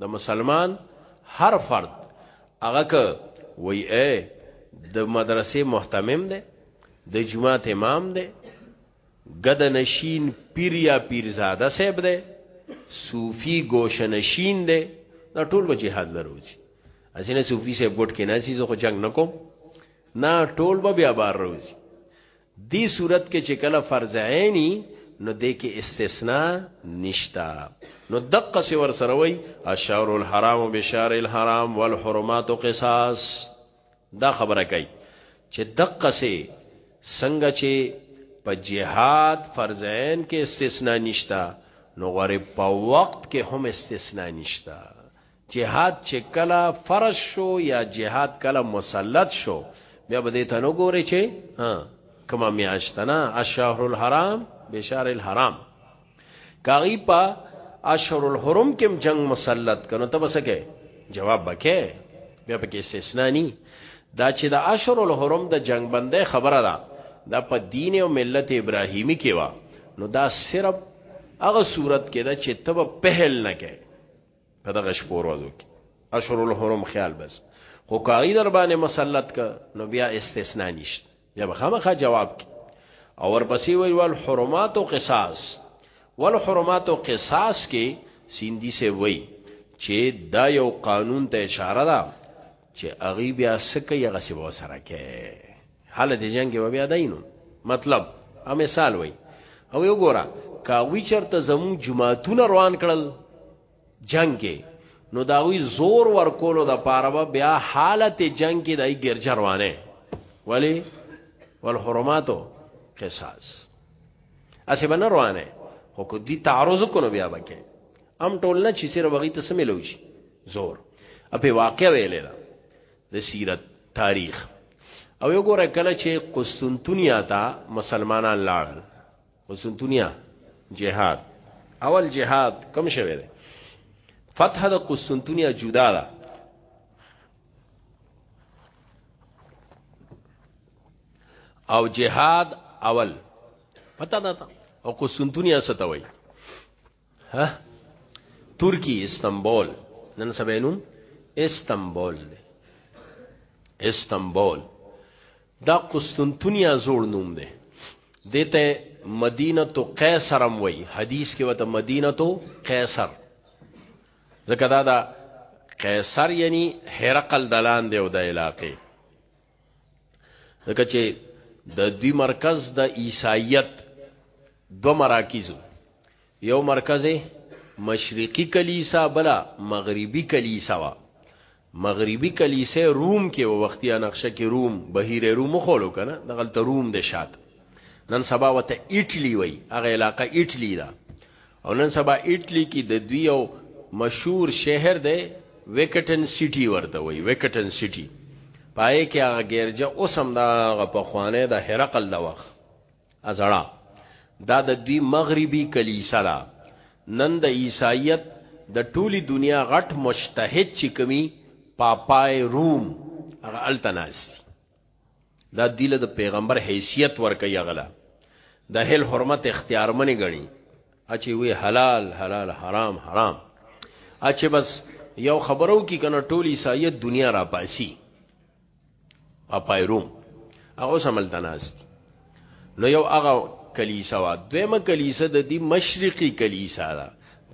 د مسلمان هر فرد هغه ک وی اے د مدرسې محتمم دی د جماعت امام دی گد نشین پیر یا پیرزاده صاحب دی صوفی گوشه نشین دی دا ټول به جهاد لروځي اسینه صوفی صاحب ګټ کې ناسی زه خو جنگ نکوم نه ټول به بیا بار روځي دي صورت کې چې کله فرض عینی نو دې کې استثناء نشتا نو دقه سی ور سره وای اشار الحرام بشار الحرام والحرمات قصاص دا خبره کوي چې دقه سی څنګه چې په جهاد فرض عین کې استثناء نشتا نو غره په وخت کې هم استثناء نشتا جهاد چې کله فرض شو یا جهاد کله مسلط شو بیا به دې ته نو ګوري چې ها کما میاشتنا الشهر الحرام بشار الحرام کاغی په اشهر الحرم کې جنگ مسلط کنو ته بسکه جواب بکې بیا پکې استثنا ني دا چې د اشهر الحرم د جنگ بندې خبره ده دا په دین او ملت ابراهیمی کې وا نو دا صرف هغه صورت کې ده چې تب پهل نه کې په دغه شپو ورځو کې اشهر الحرم خیال بس خو کاغی در باندې مسلط ک نو بیا استثناء نشته بیا بخامخه جواب کی او ورپسې ویل ول حرمات او قصاص ول حرمات او قصاص کې سیندی سے وای چې دا یو قانون ته اشاره ده چې هغه بیا سکه یغه سی و سره کې حالت جنگ کې بیا داینو مطلب ا مثال وای او یو ګورا کاوی چرته زمو جماعتونه روان کړل جنگ کې نو داوی زور ورکولو د پاره بیا حالت جنگ کې دای ګرځ روانه ولی والحرماتو قصاص اسی بنه روانه خو کو دی تعرض کو نو بیا بکه ام ټول نه چې سره وغي ته سمې لوي زور اپه واقع ویلې ده د سیرت تاریخ او یو ګوره کله چې قسطنطنیه ته مسلمانان لاړل قسطنطنیه جهاد اول جهاد کم شوه ده فتح د قسطنطنیه جدا ده او جهاد اول پتا ده او قسطنطنیه ستوي ها ترکی استنبول نن سبا نوم استنبول دی استنبول دا قسطنطنیه زوړ نوم دی دته مدینه تو قیصرم وای حدیث کې وته مدینه تو قیصر ځکه دا دا قیصر یعنی هرقل دلان دی او د علاقې ځکه چې د دوی مرکز د عیسایت دو مراکزو یو مرکز مشرقی کلیسا بلا مغربی کلیسا وا مغربی کلیسه روم کې و وختي نقشه کې روم بهیر روم خولو کنه دغلت روم د شات نن سبا وته ایټلی وای هغه علاقہ ایټلی دا او نن سبا ایټلی کې د دوی او مشهور شهر دی ویکټن سیټي ورته وي ویکټن سیټي پای کې هغه ګرجه اوس هم دا په خوانه د هرقل د وخت ازړه دا د دوی مغربي کلیسا ده نن د عیسایت د ټولي دنیا غټ مشتهد چې کمی پاپای روم هغه التناس دا دیله د پیغمبر حیثیت ورکي غلا د هل حرمت اختیار منی غني اچي وی حلال حلال حرام حرام اچي بس یو خبرو کی کنه ټولی سایت دنیا را پاسی اپایروم هغه سمل تناست نو یو هغه کلیسا وا دویمه کلیسا د دی مشرقی کلیسا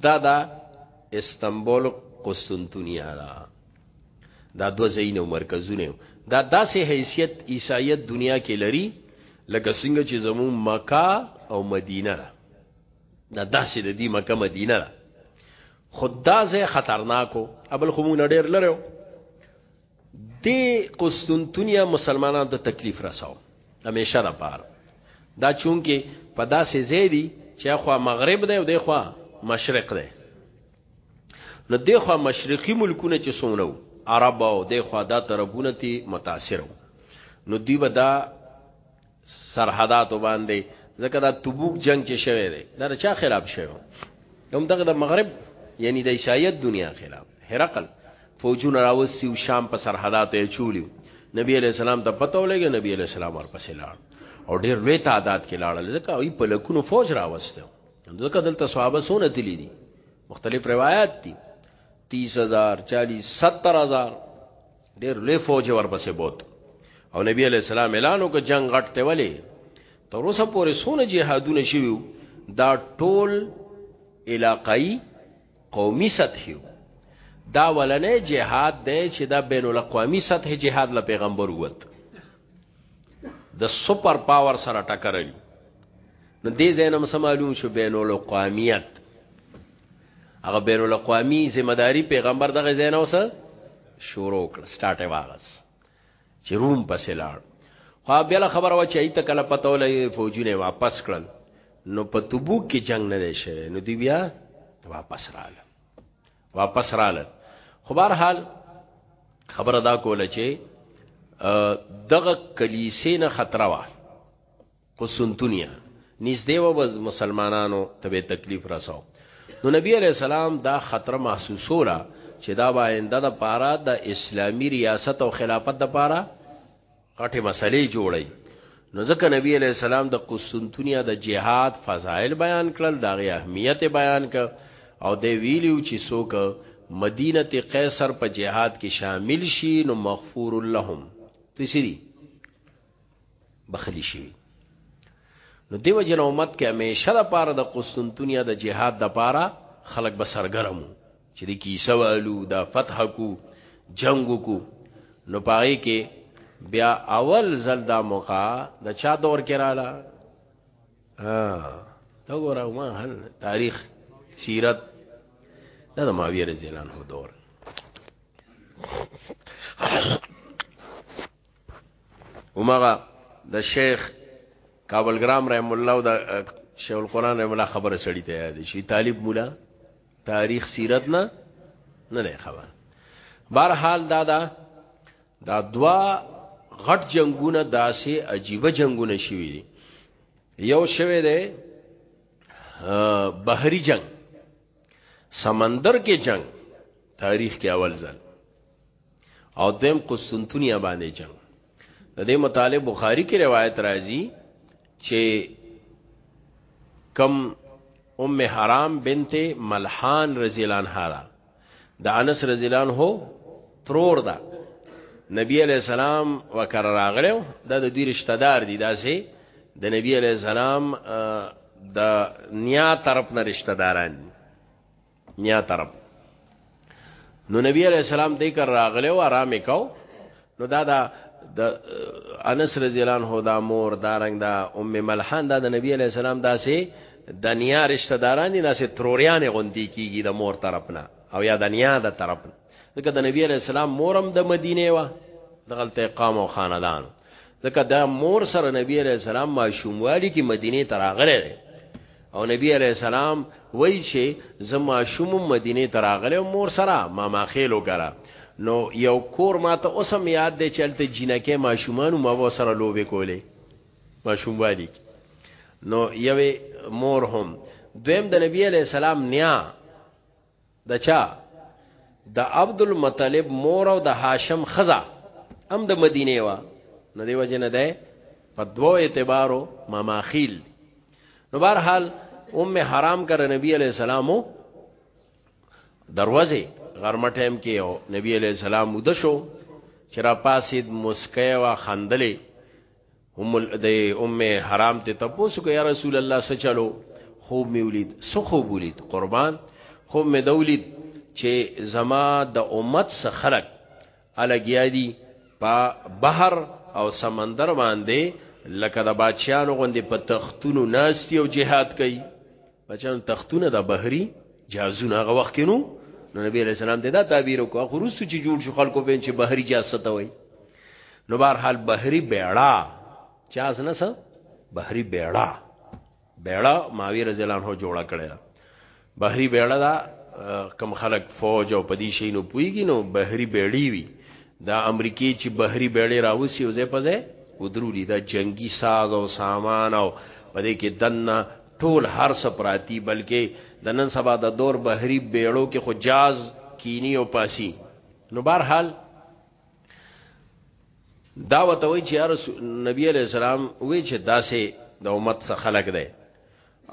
دا دا استنبول قسطنطنیه دا دا دوه ځایونه او مرکزونه دا داسې حیثیت عیسایت دنیا کې لري لکه څنګه چې زموږ مکه او مدینه ده دا داسې د دې مکه مدینه ده خدا زه خطرناکو ابل خو مونږ ډېر لره د قسطنطنیه مسلمانانو ته تکلیف رساو همیشه را پار دا چونکه په داسې ځای دی چې خو مغرب دی او دی خو مشرق دی نو دغه مشرقي ملکونه چې سونه وو عرب او دغه دا تربونه تی متاثر وو نو دی به دا سرحدات باندې ځکه دا تبوک جنگ چې شوه دی دا چا خلاف شوه هم دغه د مغرب یعنی د عیسایت دنیا خلاف هرقل فوجونه راوسی او شام په سرحدات یې چولیو نبی علیہ السلام ته پته ولګي نبی علیہ السلام ورپسې لاړ او ډیر لوی تعداد کې لاړل ځکه ای په لکونو فوج راوسته ځکه دلته صحابه سونه تللی دي مختلف روایت دي 30000 40 70000 ډېر لوی فوج ورپسې بوت او نبی علی السلام اعلان وکړ جنگ غټ ته ولې تر اوسه پورې سونه جهادونه شویو دا ټول علاقائی قومي سطح دا ولنې جهاد دی چې دا بین الاقوامی سطح جهاد له پیغمبر ووت د سپر پاور سره ټکرلی نو دې زینم سمالو شو بین الاقوامیت هغه بین الاقوامی ذمہ داری پیغمبر دغه زینو سره شروع کړ سٹارټه واغس چې روم پسې لاړ خو بل خبره و چې ایت کله پته ولې فوجونه واپس کړل نو په تبوک کې جنگ نه دی شوی نو دی بیا واپس رااله واپس رااله خو بهر حال خبره دا کوله چې دغه کلیسې نه خطر وه قسنطنیه نږدې وه بس مسلمانانو ته به تکلیف رساو نو نبی علیہ السلام دا خطر محسوسوله چې دا باینده د پاره د اسلامی ریاست او خلافت د پاره غټه مسلې جوړي نو ځکه نبی علیہ السلام د قسطنطنیه د جهاد فضایل بیان کړل دا غي اهمیت بیان ک او د ویلیو چې څوک مدینه تی قیصر په جهاد کې شامل شي نو مغفور لهم تسری بخلی شوی نو دیو جن امت کې همیشه د پاره د قسطنطنیه د جهاد د پاره خلک به سرګرمو چې د کیسه والو د فتح کو جنگ کو نو پاره کې بیا اول زل دا موقع د چا دور کې رااله ها دا ګوره ما هل تاریخ سیرت دا د معاویه رضی الله عنه دور همغه د شیخ کابل ګرام رحم الله او د شیخ القران رحم الله خبره سړی ته یاد شي طالب مولا تاریخ سیرت نه نه نه خبر بهر حال دا دا دا دوا غټ جنگونه داسې عجیب جنگونه شوي دي یو شوه دی بحری جنگ سمندر کې جنگ تاریخ کې اول ځل او دیم قسطنطنیه باندې جنگ د دې مطالب بخاری کې روایت راځي چې کم ام حرام بنت ملحان رضی الله عنها دا د انس رضی الله عنه ترور ده نبی علیہ السلام وکړه راغلو دا د دوی رشتہ دار دي دا سه د نبی علیہ السلام د نیا طرف نه رشتہ داران دي نیا طرف نو نبی علیہ السلام دې کر راغله او آرام وکاو نو دا دا د انس رضی الله عنه دا مور دا رنگ دا ام ملحان دا د نبی علیہ السلام داسې دنیا رشتہ داران دي داسې تروریان غوندي کیږي د مور طرفنا او یا دنیا د طرف ځکه د نبی علیہ السلام مورم د مدینه وا د غلطه قام او خاندان ځکه دا مور سره نبی علیہ السلام ماشوموالی کې مدینه ته راغلی دی او نبی علیہ السلام وایي چې زما شوم مدینه ته راغلی او مور سره ما ما خېلو کرا نو یو کور ما ته اوسم یاد دی چې هلته جینکې ماشومانو ما به سره لوبې کولې ماشوموالی نو یوې مور هم دویم د نبی علیہ السلام نیا د چا د عبد المطلب مور او د هاشم خزا هم د مدینه وا نه دی وجنه ده په دوو اعتبارو ماماخیل نو بهر حال ام حرام کر نبی علیہ السلام دروازه غرمه ټایم کې او نبی علیہ السلام ودشو چې را پاسید مسکه وا خندلې هم د ام حرام ته تپوس کو یا رسول الله څه چلو خوب می ولید څه خوب ولید قربان خوب می دولید چې زما د امت څخه خلق الګیا دي په بحر او سمندر باندې لکه د بادشاہانو غوندې په تختونو ناشتي او جهاد کوي بچان تختونه د بحری جازونه هغه وخت کې نو نو نبی علیہ السلام دا تعبیر وکړ خو روسو چې جوړ شو خلکو به چې بحری جاز ته وای نو بهر حال بحری بیړا جاز نه سم بحری بیړا بیړا ماوی رضی الله عنه جوړه کړی دا بحری بیړا دا کم خلک فوج او پدی شي نو پویږي نو بحری بیړی وی دا امریکای چې بحری بیړې راوسی او زه پځه ودرولی دا جنگی ساز او سامان او پدې کې دنه ټول هر څه پراتی بلکې د نن سبا د دور بحری بیړو کې خو جاز کینی او پاسی نو بهر حال دا وته وی چې رسول نبی علی السلام وی چې داسې د دا امت څخه خلق دی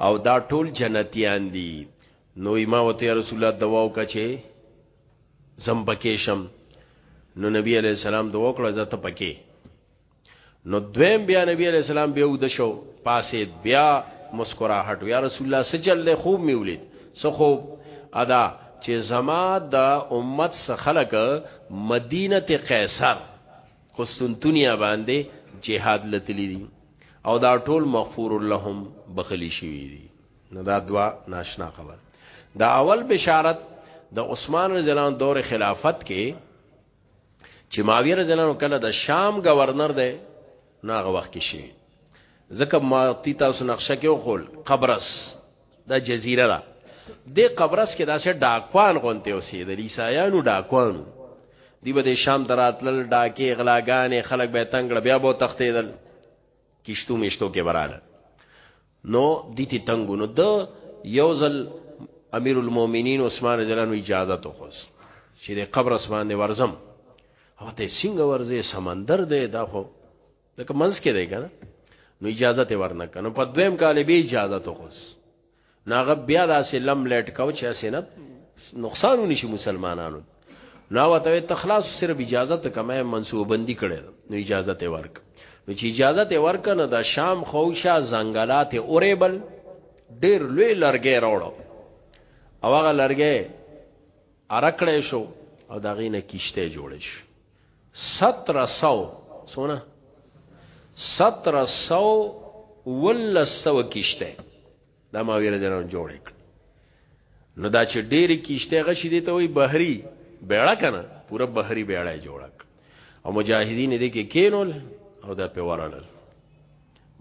او دا ټول جنتیان دي نو ما وته رسول الله دوا وکړه زم پکې شم نو نبی علی السلام دوا وکړه زه ته پکې نو دویم بیا نبی علیہ السلام بیا ود شو پاسید بیا مسکراحت یا رسول الله سجل له خوب می ولید سو خوب ادا چې زما د امت څخه خلق مدینه ته قیصر قسطنطنیه باندې جهاد لتلی دي او دا ټول مغفور لهم بخلی شوی دي نو دا دوا ناشنا خبر دا اول بشارت د عثمان رضی الله عنه دور خلافت کې چې معاویه رضی الله عنه کله د شام گورنر دی ناغه وخت کې شي ځکه ما تی تاسو نقشه کې وخول قبرص دا جزیره ده د قبرص کې داسې ډاکوان غونته اوسېدل عیسایانو ډاکوانو دی به د شام دراتل ډاکې غلاګانې خلک به تنگړ بیا به تختیدل کیشتو میشتو کې براله نو دیتی تنگو نو د یو ځل امیر المؤمنین عثمان رضی الله عنه اجازه تو خوس چې د قبر اسمان دی ورزم او ته څنګه ورځې سمندر دی دا خو دغه منځ کې دی کنه نو اجازه ته ورنه کنه په دویم کال به اجازه تو خوس ناغه بیا داسې لم لټ کو چې اسنه نقصان ونشي مسلمانانو نو وته تخلاص صرف اجازه ته کمه منسوب بندي کړي نو اجازه ته ورک نو چې اجازه ته ورک نه د شام خوشا زنګلات اورېبل ډېر لوی لرګې راوړو او هغه لرګې ارکړې شو او دا غینه کیشته جوړې شو 1700 سونه 1700 ولسو کیشته دا ما ویره جنان جوړ کړ نو دا چې ډېری کیشته غشي دي ته وي بحري بیړه کنه پوره بحري بیړه جوړ کړ او مجاهدین دې کې کینول او دا په ورړل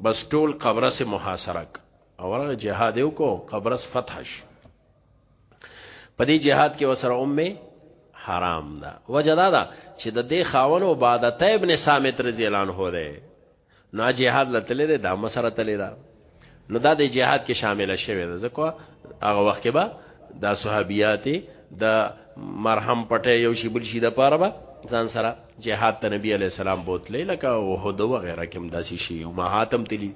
بس ټول قبره سه محاصره ک او هغه جهاد یو کو قبره سه فتح ش په دې جهاد کې وسره امه حرام ده وجدا ده چې د دې خاون عبادت ابن سامت رضی الله عنه ده نو جهاد لتلې ده د مسره تلې ده نو دا د جهاد کې شامل شوه ده ځکه هغه وخت کې به دا صحابيات د مرهم پټه یو شی بل شي د پاره به ځان سره جهاد ته نبی علی السلام بوتلې لکه وحود و غیره کوم داسې شی او مهاتم تلی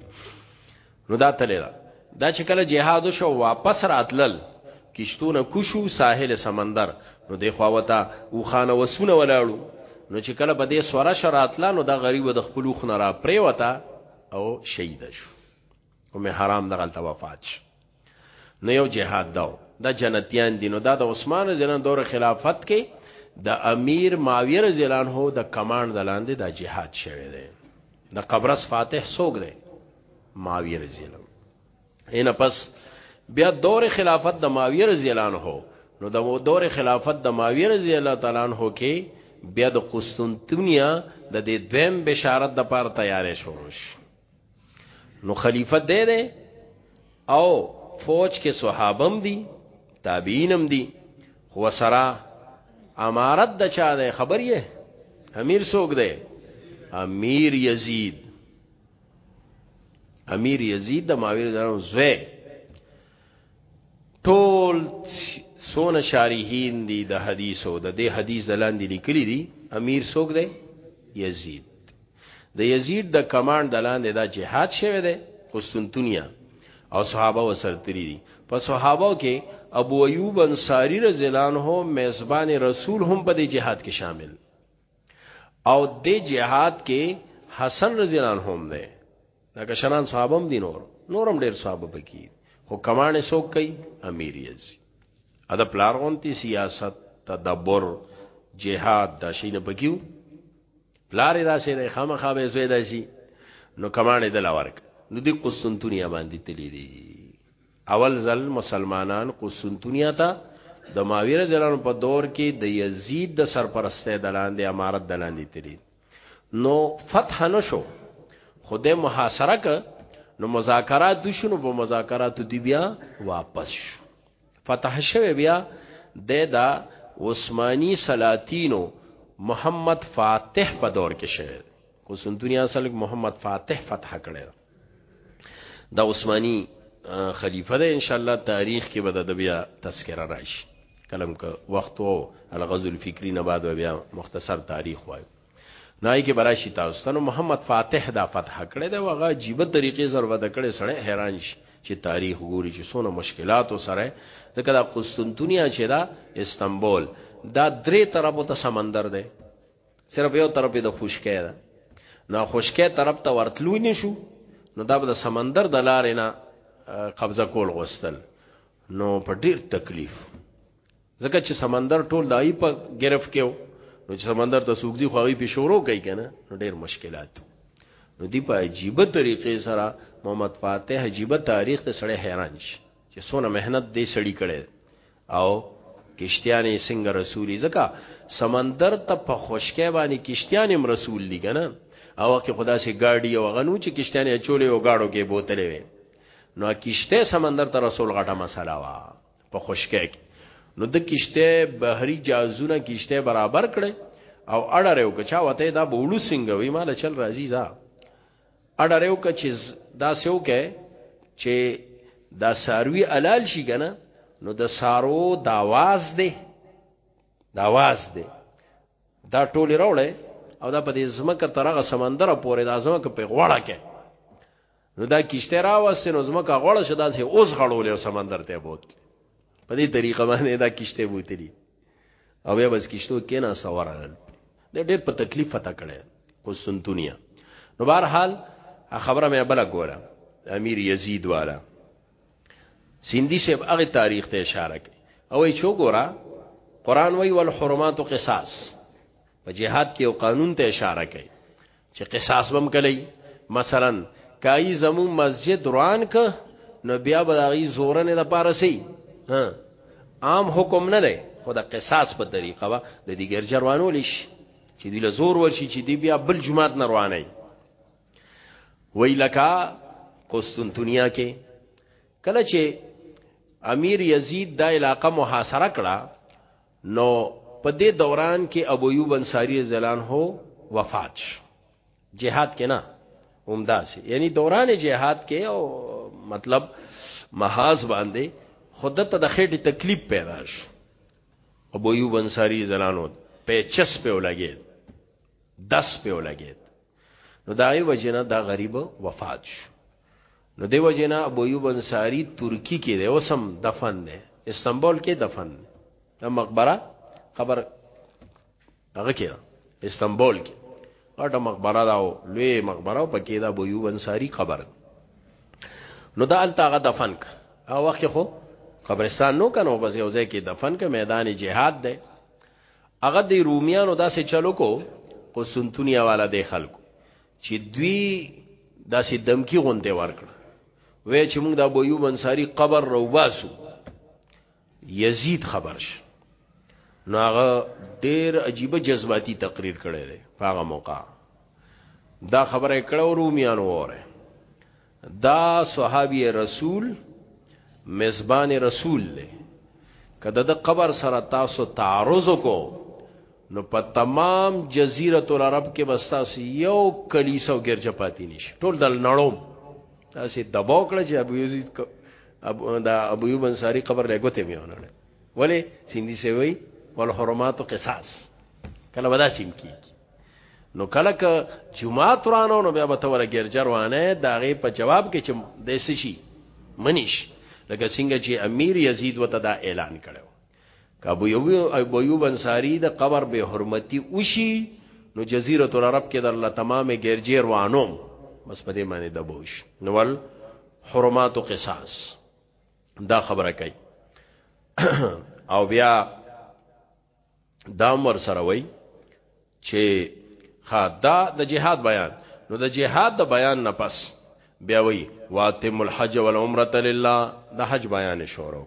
نو دا تللی دا دا چې کله جهاد شو واپس راتلل کشتونه کوشو ساحل سمندر نو د خواوتا او خانه وسونه ولاړو نو چې کله په دې سوره شراتلا نو دا غریب د خپل خونه را پریوتا او شهید شو او می حرام دغل ته وفات شو نو یو جهاد داو دا جنتیان دي نو دا د عثمان زلان دور خلافت کې د امیر معاویه زلان هو د کمانډ دلاندې دا جهاد شوه دی د قبرص فاتح سوګ دی معاویه رضی الله ان پس بیا دور خلافت د معاویه رضی الله عنه نو د دور خلافت د معاویه رضی الله تعالی عنہ کې بیا د قسطنطنیه د دې دویم بشارت د پاره تیارې شروع شي نو خلیفہ دې دې او فوج کې صحابم دي تابعینم دي خو سرا امارت د چا ده خبر یې امیر سوګ ده امیر یزید امیر یزید د ماویر زرم زوی ټول سونه شارحین دي د حدیثو د دې حدیث دلاندې لیکلي دي امیر څوک دی یزید د یزید د کمانډ دلاندې دا جهاد شوه دی قسطنطنیه او صحابه وسرتری دي په صحابه کې ابو ایوب انصاری رضی الله عنه میزبان رسول هم په دې جهاد کې شامل او د جهاد کې حسن رضی الله عنه هم ده دا کشران صحابه هم دي نور نورم ډیر صحابه پکې خو کمانه سو کوي امیر یزي ادا پلارونتي سیاست تدبر جهاد دا شي نه پکيو پلار راسي د خامخا به زوی داسي نو کمانه دل ورک نو دی قسطنطنیه باندې تللی دی اول ځل مسلمانان قسطنطنیه ته د معاویه رضی الله عنه په دور کې د یزید د سرپرسته د لاندې امارت د لاندې تری نو فتح نشو خدای محاصره ک نو مذاکرات شنو په مذاکرات دی بیا واپس شو فتح شوه بیا د دا عثماني سلاطینو محمد فاتح په دور کې شوه قسطنطنیه اصل محمد فاتح فتح کړی دا عثماني خلیفہ ده ان شاء الله تاریخ کې به د بیا تذکرہ راشي کلم که وخت وو الغزو الفکری نه بعد بیا مختصر تاریخ وایو نای کې براشي تاسو ته محمد فاتح دا فتح کړی دا وغه عجیب طریقې سره ودا کړی سړی حیران شي چې تاریخ ګوري چې سونه مشکلات سره د کدا قسطنطنیه چې دا استنبول دا درې طرفو ته سمندر دی صرف یو طرف د خوشکې ده نو خوشکې طرف ته ورتلو نشو نو دا به د سمندر د لارې نه قبضه کول غوستل نو په ډیر تکلیف ځکه چې سمندر ټول دای په گرفت کې نو چې سمندر ته سوګځي خو هغه په شورو کوي کنه نو ډیر مشکلات نو دی په عجیب طریقې سره محمد فاتح عجیب تاریخ ته سړی حیران شي چې څونه مهنت دې سړی کړي او کشتیانې څنګه رسولي ځکه سمندر ته په خوشکې باندې کشتیانې هم رسول دي کنه او کې خدا سي گاډي او غنو چې کشتیانې چولې او گاډو کې بوتلې وي نو کشته سمندر ته رسول غټه مسله وا په خوشکې کې نو د کشته بحري جازونه کشته برابر کړي او اړه یو کچا وته دا بولو څنګه وی مال چل راځي ځا اډریو که چې دا سیو کې چې دا ساروی حلال شي کنه نو د سارو دا واز دی دا واز دی دا ټول راوړې او دا په دې زمکه ترغه سمندر پورې دا زمکه په غوړه کې نو دا کیشته راوسته نو زمکه غوړه شدا سي اوس غړولې سمندر ته بوت په دې طریقه باندې دا کیشته بوتلی او بیا بس کشتو کینا سورغل د ډېر په تکلیف فتا کړي قسطنطنیه نو بهر حال خبره مې بل کوله امیر یزید والا سیندی صاحب هغه تاریخ ته اشاره کوي او ای چو ګورا قران وی والحرمات قصاص په جهاد کې یو قانون ته اشاره کوي چې قصاص بم کلی مثلا کای زمو مسجد روان ک نو بیا به دغی زورن د پاره سی ها عام حکم نه دی خو د قصاص په طریقه وا د دې ګرځ روانو لش چې دی له زور ورشي چې دی بیا بل جمعات نه روانه وی لکا قسطنطنیه کې کله چې امیر یزید دا علاقه محاصره کړه نو په دې دوران کې ابو ایوب انصاری رضی الله عنه وفات شو جهاد کې نه همدا سي یعنی دوران جهاد کې او مطلب محاذ باندې خود ته د خېټې تکلیف پیدا شو ابو ایوب انصاری زلانو په چس په ولګید دس په ولګید نو دای وجنه دا غریب وفات شو نو دی وجه نه ابو ایوب انصاری ترکی کې دی اوس هم دفن دی استنبول کې دفن دی دا مقبره قبر هغه کې ده استنبول کې غټه مقبره دا او لوی مقبره او پکې دا ابو ایوب انصاری قبر نو دا الته هغه دفن ک هغه وخت خو قبرستان نو کنه بس یو ځای کې دفن ک میدان جهاد دی هغه د رومیانو داسې چلو کو قسطنطنیه والا د خلکو چې دوی داسې دمکی غونډه ورکړه وې چې موږ د ابو ایوب انصاری قبر روباسو یزید خبر شو نو هغه ډیر عجیب جذباتي تقریر کړی دی په هغه موقع دا خبره کړه ورومیانو وره دا صحابي رسول مزبان رسول له کده د قبر سره تاسو تعرض کو نو په تمام جزیره العرب کې بستاس یو کلیسو ګرځ پاتې نشي ټول دل نړوم تاسو دباو کړ چې ابو یزید ابو دا ابو یوب انصاری قبر لګوته میونه ولی سیندی سوی والحرمات قصاص کله ودا سیم کیږي نو کله ک جمعه ترانو نو بیا به تور ګرجر وانه داغه په جواب کې چې د سشي منیش لکه څنګه چې امیر یزید وته دا اعلان کړو کابو یو ابو یوب انصاری د قبر به حرمتی وشي نو جزیره العرب کې در لا تمامه ګرجر وانو بس په دې معنی د بوش نوول حرمات او قصاص دا خبره کوي او بیا دا عمر سره وای چې خا دا د جهاد بیان نو د جهاد د بیان نه پس بیا وی واتم الحج والعمره لله د حج بیان شروع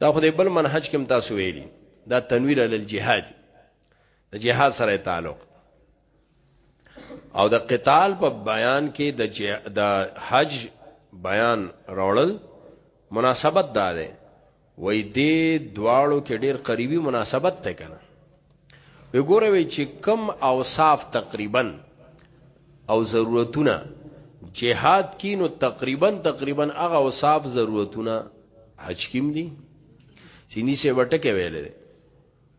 دا خو د بل منهج کې تاسو ویلي دا تنویر علی الجهاد د جهاد سره تعلق او د قتال په بیان کې د د حج بیان راوړل مناسبت دا ده وای دې دواړو کې ډیر قریبي مناسبت ته کنه وګوره وی چې کم اوصاف تقریبا او ضرورتونه جهاد کې نو تقریبا تقریبا هغه اوصاف ضرورتونه حج کې دي سینې سه وټکه ویلې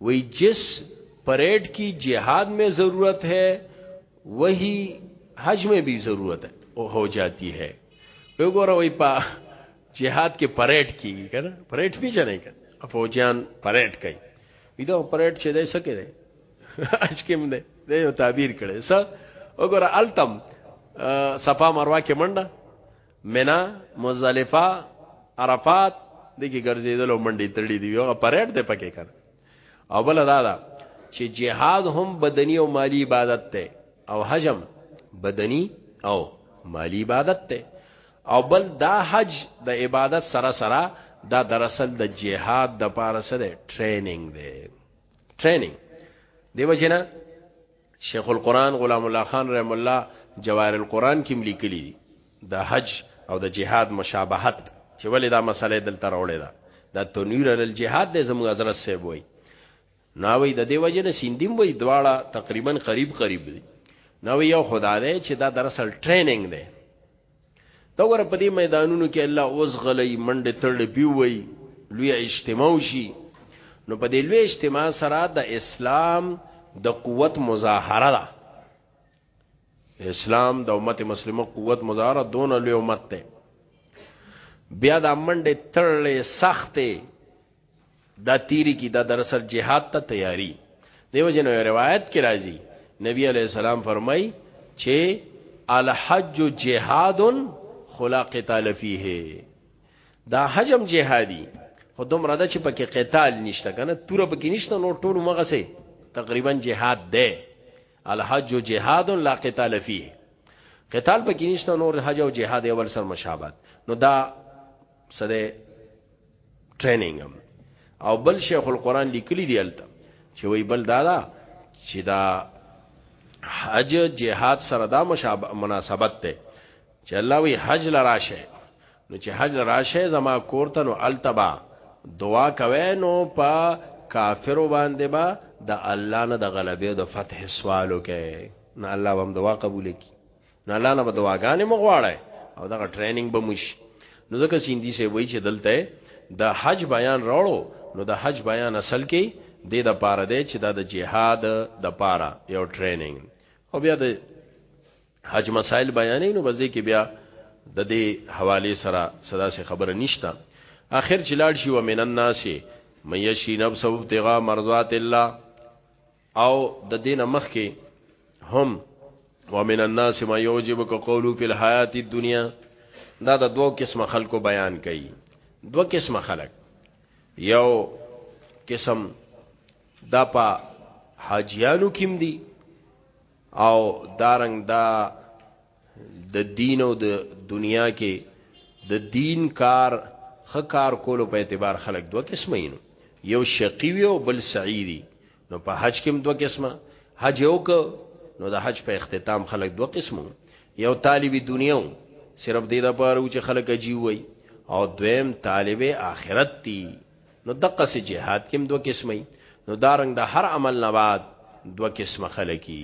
وی جس پریډ کی جهاد میں ضرورت ہے وہی حج میں بھی ضرورت ہے او ہو جاتی ہے وی گورا وی پا جهاد کې پریډ کیږي کنه پریډ پی جنې کنه افوجان پریډ کوي وی دا پریډ چې دای سکه دی اج کوم دی د یو تعبیر کړي س وګوره التم صفا مروه کې منډه منا مزدلفه عرفات دګي ګرځیدلو منډي تړي دی یو پریډ دی پکې کړ او بل دا دا چې جهاد هم بدني او مالی عبادت ته او حجم بدني او مالی عبادت ته او بل دا حج د عبادت سره سره دا دراصل د جهاد د پاره سره ټریننګ دی ټریننګ دیو جنا شیخ القرآن غلام الله خان رحمه الله جواهر القرآن کې هم لیکلي دي د حج او د جهاد مشابهت چې ولې دا مسئله یې دلته راوړې ده دا تنویر علی الجهاد دی زموږ حضرت صاحب وایي نو هغه وایي د دې وجې نه سیندي هم وایي دواړه تقریبا قریب قریب دي نو هغه وایي یو خو دا دی چې دا دراصل ټریننګ دی دا ور په دې میدانونو کې الله اوس غلې منډه تړلې پیوي لوی اجتماع شي نو په دې لوی اجتماع سره د اسلام د قوت مظاهره ده اسلام د امت مسلمه قوت مظاهره دون لوی امت ته بیا د منډه تړلې سخته دا تیری کی دا دراصل جهاد ته تیاری دیو جنو روایت کې راځي نبی علی السلام فرمای چې الحج جهاد خلا قتال فيه دا حجم جهادي خو دومره ده چې پکې قتال نشته کنه تور پکې نشته نو ټول مغه سي تقریبا جهاد ده الحج جهاد لا قتال فيه قتال پکې نشته نور حج او جهاد اول سر مشابهت نو دا سده ټریننګ هم او بل شیخ القرآن لیکلی دی الته چې وی بل دادا چې دا حج جهاد سره دا مناسبت ته چې الله وی حج لراشه نو چې حج لراشه زما کورته نو التبا دعا کوي نو په کافر باندې با د الله نه د غلبې او د فتح سوالو کوي نه الله هم دعا قبول کی نه الله نه بدواګانې مغواړی او دغه ټریننګ به مش نو ځکه سیندی سه وای چې دلته د حج بیان راړو نو د حج بیان اصل کې د د پاره دی چې دا د جهاد د پاره یو ټریننګ او بیا د حج مسائل بیانې نو بځې کې بیا د دې حواله سره صدا سه خبره نشته اخر چې لاړ شي و من الناس مې یشي نفسه ابتغاء مرضات الله او د دینه مخکې هم ومن الناس ما يعجبك قولو في الحياه الدنيا دا د دوو قسم خلکو بیان کړي دوه قسم خلک یو قسم دا په حاجیانو کېم دي او دارنګ دا د دین او د دنیا کې د دین کار خکار کولو په اعتبار خلک دوه قسمه یې یو شقی وی او بل سعیدی نو په حج کې دوه قسمه حج یو ک نو د حج په اختتام خلک دوه قسمه یو طالب دنیا صرف دې د پاره چې خلک اجي وای او دویم طالب آخرت دی نو دقه سي جهاد کې دوه قسمه نو دارنګ د دا هر عمل نه بعد دوه قسمه خلکی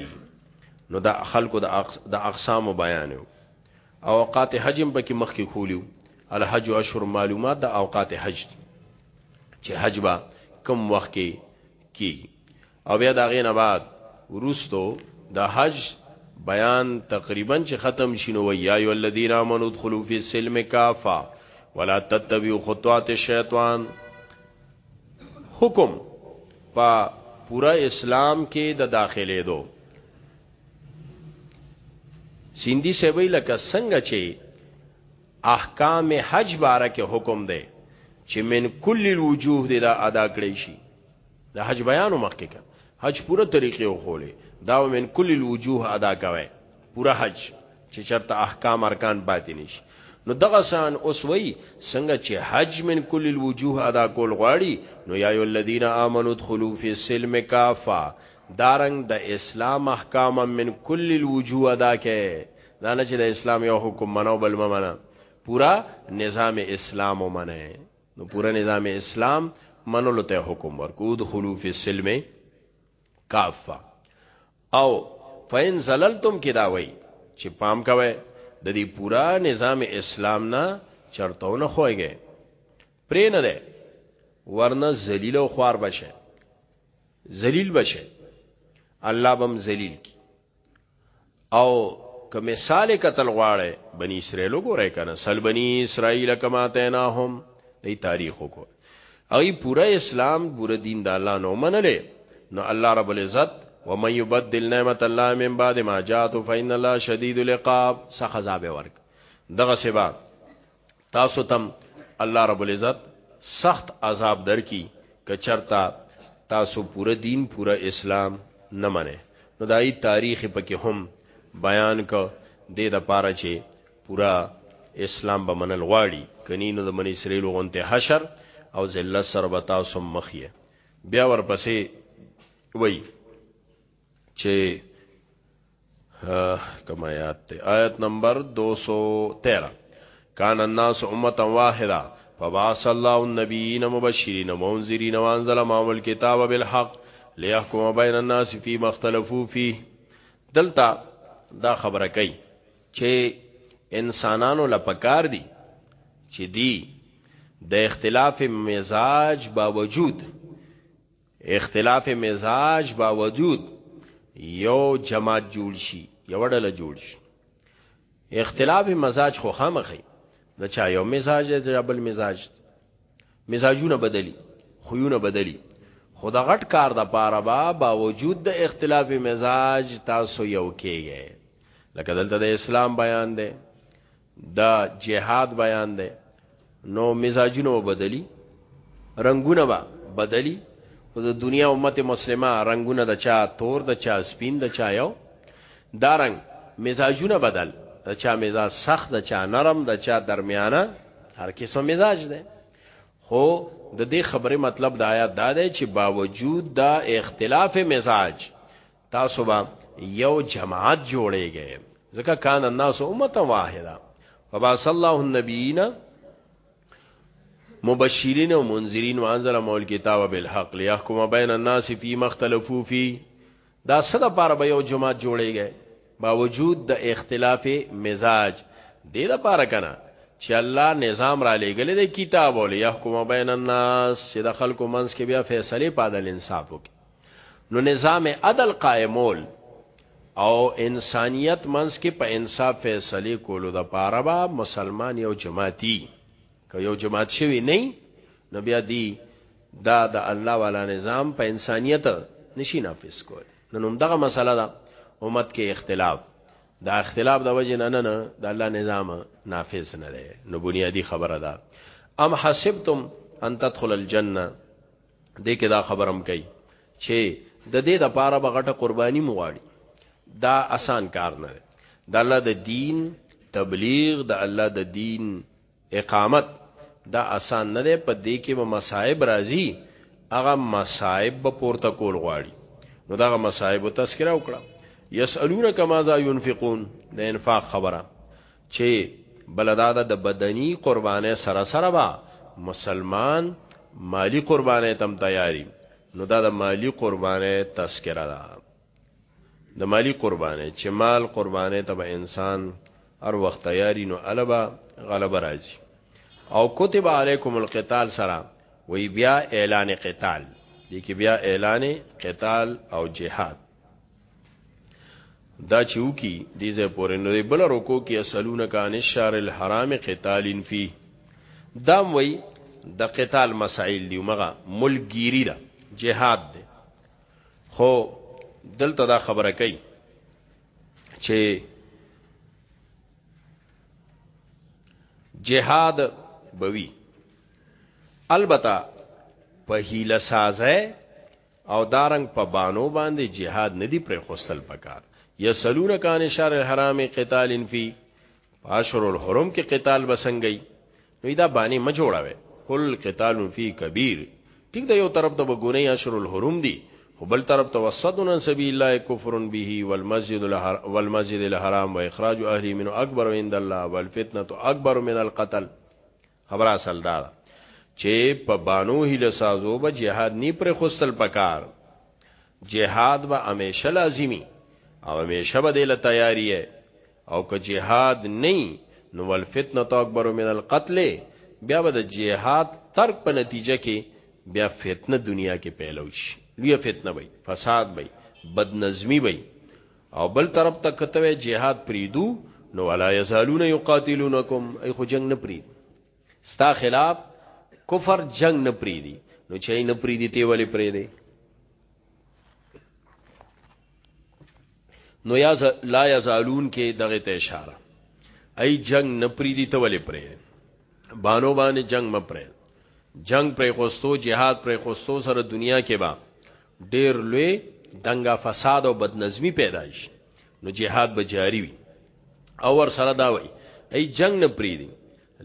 نو د خلکو د اقسام بیان او اوقات حج په کې مخ کې خولیو الحج اشهر معلومات د اوقات حج چې حج با کم وخت کې کی او بیا دا غینه بعد ورستو د حج بیان تقریبا چې ختم شینو وی یا ایو الذین آمنوا ادخلوا فی السلم کافا ولا تتبعوا خطوات الشیطان حکم په پورا اسلام کې د داخلي دو سیندی سوی لکه څنګه چې احکام حج باره کې حکم دی چې من کل الوجوه دې دا ادا کړی شي د حج بیان مخکې کا حج پوره طریقې وخولې دا ومن کل الوجوه ادا کوي پوره حج چې چرته احکام ارکان پاتې نشي نو دغه سان اوس وی څنګه چې حج من کل الوجوه ادا کول غواړي نو یا ای الذین آمنو ادخلوا فی السلم کافا دارنګ د دا اسلام احکام من کل الوجوه ادا کې دا نه چې د اسلام یو حکم منو بل منه پورا نظام اسلام ومنه نو پوره نظام اسلام منلو ته حکم ورکو ادخلوا فی السلم کافه او فین زللتم کې دا وای چې پام کوي د دې پورا نظام اسلام نه چرتهونه خوېږي پرې نه ده ورنه ذلیل او خوار بشه ذلیل بشه الله بم ذلیل کی او که مثال کتل غواړي بني اسرائیل وګورئ کنه سل بني اسرائیل کما تیناهم دی تاریخ وګور اغي پورا اسلام پورا دین د الله نو منلې نو الله رب العزت ومن يبدل نعمت الله من بعد ما جاءته فإن الله شديد العقاب سخذاب ورک دغه سبا تاسو تم الله رب العزت سخت عذاب درکي که چرتا تاسو پوره دین پوره اسلام نه منه نو دای تاریخ پکې هم بیان کو د دې د پاره چې پوره اسلام به منل غواړي کني نو د من اسرائیل غونته حشر او ذلت سره به تاسو مخ یې بیا ورپسې وای چې کما یاد ته آیت نمبر 213 کان الناس امه واحده فبعث الله النبيين مبشرين ومنذرين وانزل معهم الكتاب بالحق ليحكم بين الناس فيما اختلفوا فيه دلته دا خبره کوي چې انسانانو لپکار دي چې دی د اختلاف مزاج باوجود اختلاف مزاج باوجود یو جماعت جوړ شي یو ډله جوړ شي اختلاف مزاج خو خامخې د چا یو مزاج دی د بل مزاج دی مزاجونه بدلی خویونه بدلی خو د غټ کار د پاره با باوجود د اختلاف مزاج تاسو یو کېږئ لکه دلته د اسلام بیان دی دا جهاد بیان دی نو مزاجونه و بدلی رنگونه با بدلی او د دنیا امت مسلمه رنگونه د چا تور د چا سپین د چا یو دا رنگ مزاجونه بدل د چا مزاج سخت د چا نرم د چا درمیانه هر قسم مزاج دی خو د دې خبرې مطلب دا آیات دا دی چې باوجود دا اختلاف مزاج تاسو به یو جماعت جوړیږئ ځکه کان الناس امه واحده فبعث الله النبیین مبشرین و منذرین و انزل مول کتاب بالحق لیحکم بین الناس فی مختلفو فی دا صدا پار به یو جماعت جوړیږي باوجود د اختلاف مزاج دې دا پار کنه چې الله نظام را لېګل د کتاب ول یحکم بین الناس چې د خلکو منځ کې بیا فیصله پادل انصاف وکړي نو نظام عدل قائمول او انسانیت منځ کې په انصاف فیصله کولو د پاره با مسلمان یو جماعتي که یو جماعت شوی نه نو بیا دی دا د الله والا نظام په انسانیت نشي نافذ کول نن هم دغه مسله ده امت کې اختلاف دا اختلاف د وجه نه نه د الله نظام نافذ نه دی نو بنیادی خبره ده ام حسبتم ان تدخل الجنه دې کې دا خبره هم کوي چې د دې د پاره به غټه قرباني مو غواړي دا اسان کار نه دی د الله د دین تبلیغ د الله د دین اقامت دا اسان نه دی په دې کې به مصائب راځي هغه مصائب به پورته کول غواړي نو دا مصائب تذکرہ وکړه یسالونک ماذا ينفقون د انفاق خبره چي بله دا ده د بدني قربانۍ سره سره به مسلمان مالي قربانۍ ته هم تیار وي، نو دا د مالي قربانۍ تذکره ده، د مالي قربانۍ چي مال قربانۍ ته به انسان هر وخت تیار وي نو هله به غلبه راځي او کتب علیکم القتال سره وایي بیا اعلان قتال، دې کي بیا اعلان قتال او جهاد. دا چې وکي دې ځای پورې نو بل رکو کې اصلونه کان الشهر الحرام قتال فی دام وی د دا قتال مسائل دی مغه ملګری دا جهاد دی خو دلته دا خبره کوي چې جهاد بوي البته په هیله سازه او دارنګ په بانو باندې جهاد ندی پر خوستل پکار یسلون کان شر الحرام قتال فی اشهر الحرم کې قتال بسنګي نو دا باندې ما جوړاوي کل قتال فی کبیر ټیک دا یو طرف ته بګونی اشهر الحرم دی خو بل طرف ته وصدن سبیل الله کفر به والمسجد الحرام والمسجد الحرام واخراج اهلی من اکبر عند الله والفتنه اکبر من القتل خبره اصل دا ده چې په بانو هله سازو به جهاد نی پر خوستل پکار جهاد به همیشه لازمی او همیشه به دله تیاری او که جهاد نه نو ول فتنه اکبر من القتل بیا به د جهاد ترک په نتیجه کې بیا فتنه دنیا کې پیلو شي لوی فتنه وي فساد وي بد نظمی وي او بل طرف ته کتوې جهاد پریدو نو ولا یزالون یقاتلونکم ای خو جنگ نه پرید ستا خلاف کفر جنگ نه پریدي نو چې نه پریدي تی ولې پریدي نو یا لا یزالون کې دغه ته اشاره ای جنگ نه پریدي ته ولې پریدي بانو باندې جنگ م پرې جنگ پرې خوستو جهاد پرې خوستو سره دنیا کې با ډیر لوی دنګا فساد او بدنظمی پیدا شي نو جهاد به جاری وي او ور سره دا وای ای جنگ نه پریدي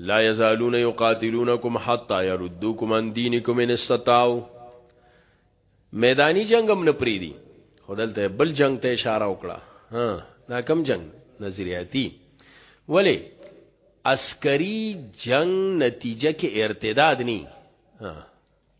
لا یزالون یقاتلونکم حتا یردوکم عن دینکم ان استطاعوا میدانی جنگ هم نه پریدي خدلته بل جنگ ته اشاره وکړه ها دا کم جنگ نظریاتی ولی عسکری جنگ نتیجه کې ارتداد ني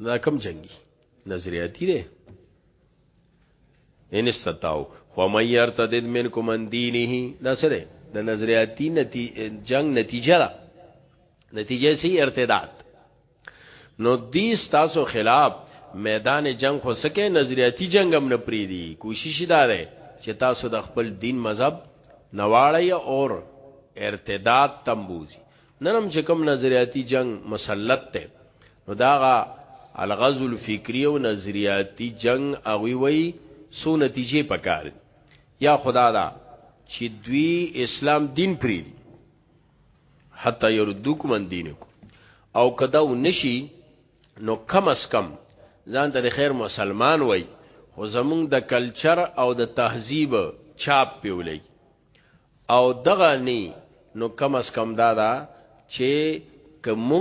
دا کم جنگي نظریاتی دی ان استطاعو ومن يرتد منكم من دينه دا سره د نظریاتی نتی جنگ نتیجه ده نتیجه سی ارتداد نو دی ستاسو خلاف میدان جنگ خو سکه نظریاتی جنگ هم نه پری دی کوشش دا ده چې تاسو د خپل دین مذهب نواړی اور ارتداد تمبوزی نن هم چې کوم نظریاتي جنګ مسلط دی نو دا غا الغزو الفکری او نظریاتي جنگ هغه وی سو نتیجې پکار دي یا خدا دا چې دوی اسلام دین پری دي حتی يردوکم ان دینکم او کدا ونشي نو کم اس کم ځان ته خیر مسلمان وای خو زمونږ د کلچر او د تهذیب چاپ پیولای او دغه نی نو کم اس کم دا دا چې کوم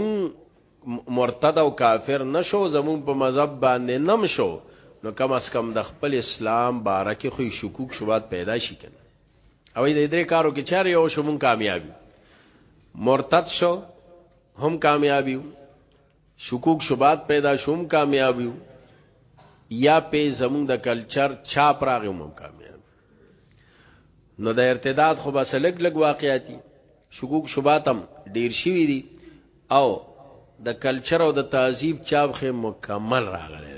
مرتد او کافر نشو زمون په مذهب باندې نم شو نو کم اس کم د خپل اسلام بارکه خو شکوک شوبات پیدا شي کنه او دې درې کارو کې چاره یو شومون کامیابی مرتد شو هم کامیابی شکوک شبات پیدا شوم کامیاب یو یا په زمونږ د کلچر چا پراغه مو کامیاب نو د ارتداد خو بس لګ لګ واقعیتي شکوک شباتم ډیر شي دي او د کلچر او د تهذیب چاپ خې مکمل راغلی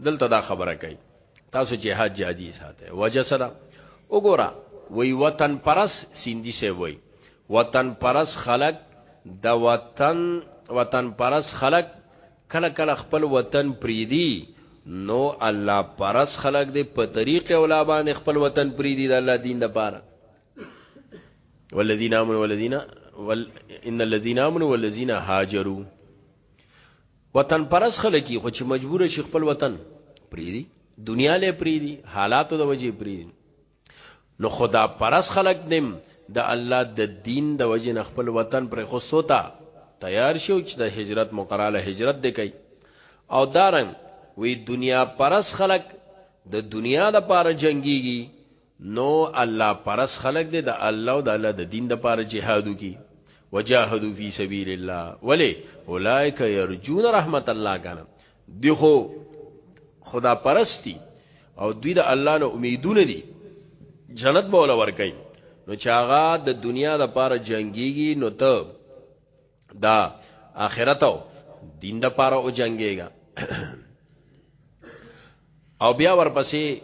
دلته دا خبره کوي تاسو جهاد جادي ساته وجه سره وګوره وی وطن پرس سیندی سے وی وطن پرس خلق د وطن وطن پرس خلق کله کله خپل وطن پریدي نو الله پرس خلق دې په طریق اولا باندې خپل وطن پریدي د الله دین د پاره والذین آمنوا والذین وال... ان الذين امنوا والذين هاجروا وطن پرس خلکی خو چې مجبور شي خپل وطن پریدي دنیا له پریدي حالاتو د وجې پریدي نو خدا پرس خلک دیم د الله د دین د وجې نه خپل وطن پر خو سوتا تیار شو چې د هجرت مقراله هجرت دی کوي او دارنګ وی دنیا پرس خلک د دنیا د پاره جنگيږي نو الله پرست خلک دې د الله او د الله د دین د پاره جهاد وکړي وجاهدوا فی سبیل الله ولی اولئک یرجون رحمت الله کنه دی خو خدا پرستی او دوی د الله نه امیدونه دي جنت به ول ورکي نو چاغه د دنیا د پاره جنگيږي نو ته دا آخرت او دین د پاره او جنگيګا او بیا ورپسې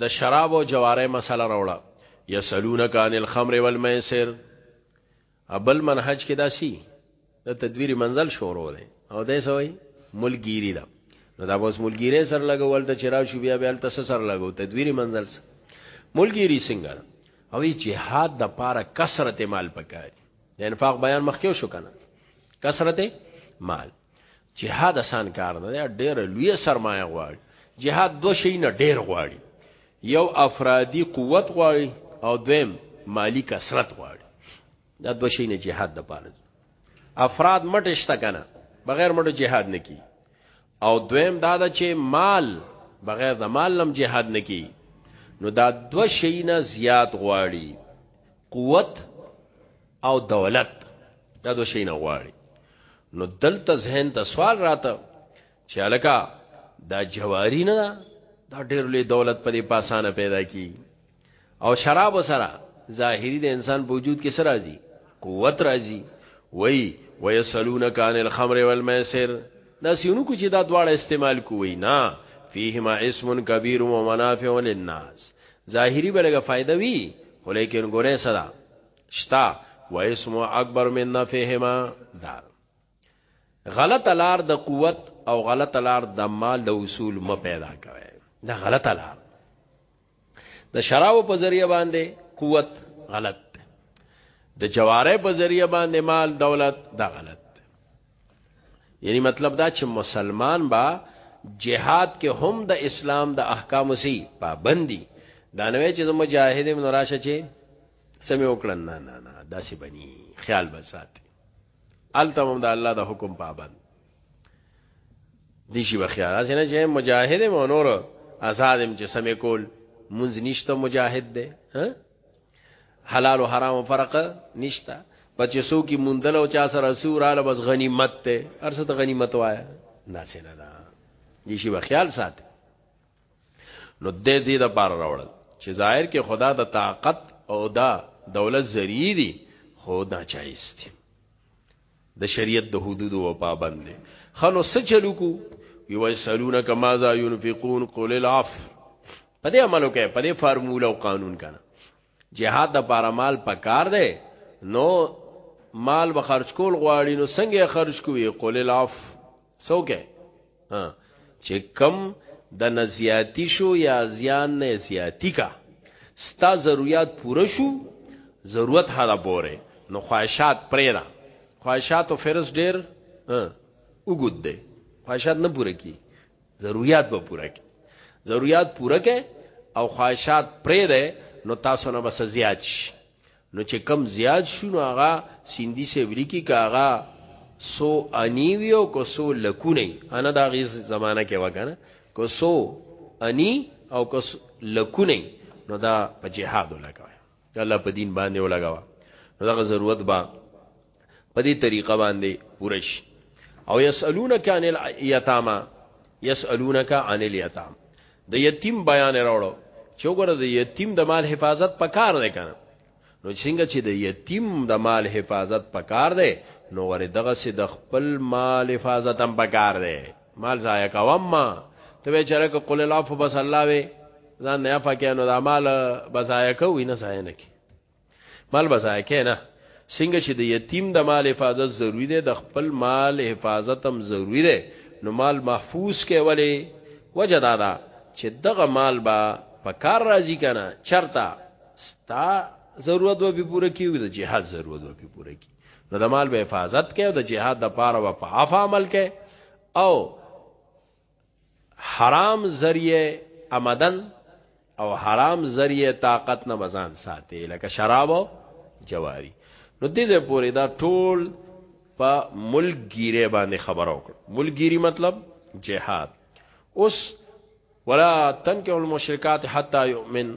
د شراب او جواره مسله راوړه یسلونک عن الخمر والمیسر ابل منهج کې داسي د تدویری منزل شروع دی او دې سوې ملګری دا نو دا بس ملګری سر لګول ته چرا شو بیا بیا تل سر لګو تدویری منزل سر ملګری څنګه او جهاد د پاره کثرت مال پکاري د انفاق بیان مخکې شو کنه کثرت مال جهاد آسان کار نه دی ډېر لوی سرمایه غواړي جهاد دو شي نه ډېر غواړي یو افرادی قوت غواړي او دویم مالی کثرت غواړي دا دو شي نه جهاد د پاره افراد مټ شته کنه بغیر مټ جهاد نه کی او دویم دا ده چې مال بغیر د مال لم جهاد نکی نو دا دو شینا زیات غواړي قوت او دولت دا دو شینا غواړي نو دلته ذهن ته سوال راته چې الکا دا جواری نه دا ډېر لوی دولت په دې پاسانه پیدا کی او شراب سره ظاهری د انسان په وجود کې سره راځي قوت راځي وای ويسلون کان الخمر والميسر دا سيونو کو چې دا دواړه استعمال کوی نه فیهما اسم کبیر و منافع للناس ظاهری بلګه فائدہ وی خو لیکن ګوره صدا شتا و اسم اکبر من نفعهما دا غلط لار د قوت او غلط لار د مال د اصول م پیدا کوي دا غلط لار د شراب په ذریعہ باندې قوت غلط د جواره په ذریعہ باندې مال دولت دا غلط یعنی مطلب دا چې مسلمان با جهاد کې هم د اسلام د احکامو سي پابندي دا نوې چې زموږ مجاهد منراشه چې سمې وکړن نه نه نه داسې بني خیال بسات الته هم د الله د حکم پابند دي شي بخیال اسې نه چې مجاهد مو نور آزادم چې سمې کول منځ نشته مجاهد دی حلال او حرام فرق نشته بچې سو کې مندل او چا سره سوراله بس غنیمت ته ارسه غنیمت وایا نه څه نه دا دي شي بخیال ساتي نو د دې د بار راوړل چې ظاهر کې خدا د طاقت او دا دولت ذریعہ دي خو دا چایز دي د شریعت د حدود او پابند دي خنو سچلو کو یو یسالون کما ذا ينفقون قل العف په دې عملو کې په دې فارموله او قانون کنه جهاد د پاره مال پکار دی نو مال به خرج کول غواړي نو څنګه خرج کوي قول العف سوکه ها چې کم د نزیاتی شو یا زیان نه زیاتی کا ستا ضرورت پوره شو ضرورت هدا پوره نو خواهشات پرېرا خواهشات او فرس ډېر وګد دی خواهشات نه پوره کی ضرورت به پوره کی ضرورت پوره کې او خواهشات پرې ده نو تاسو نه بس زیات شي نو چې کم زیات شو نو هغه سیندی سه ویل کی کاغه سو انی ویو کو سو لکونه انا دا غي زمانہ کې وکنه کو سو انی او کو لکونه نو دا په جهاد لګوي د الله په دین باندې ولګوا نو دغه ضرورت با په دې طریقه باندې پوره شي او یسالونک عن الیتاما یسالونک عن الیتام د یتیم بیان راوړو چې وګوره د یتیم د مال حفاظت پکار دی کنه نو څنګه چې د یتیم د مال حفاظت پکار دی نو ور دغه سي د خپل مال حفاظت هم پکار دی مال ضایع کوم ما ته به چرګ قل العفو بس الله وي ځان نه عفا کینو دا مال بزایع کوي نه ځای نه کی مال بزایع کینه څنګه چې د یتیم د مال حفاظت ضروری دی د خپل مال حفاظت هم ضروری دی نو مال محفوظ کې ولی وجه دا ده چې دغه مال با په کار راځي کنه چرتا ستا ضرورت به پوره کیږي د جهاد ضرورت به پوره کیږي نو د مال به حفاظت کوي او د جهاد د پاره به په عفا عمل کوي او حرام ذریعہ امدن او حرام ذریعہ طاقت نه بزان ساتي لکه شراب او جواری نو دې ځای پورې دا ټول په ملک ګیره باندې خبر او ملک ګیری مطلب جهاد اوس ولا تنکه المشرکات حتا یؤمن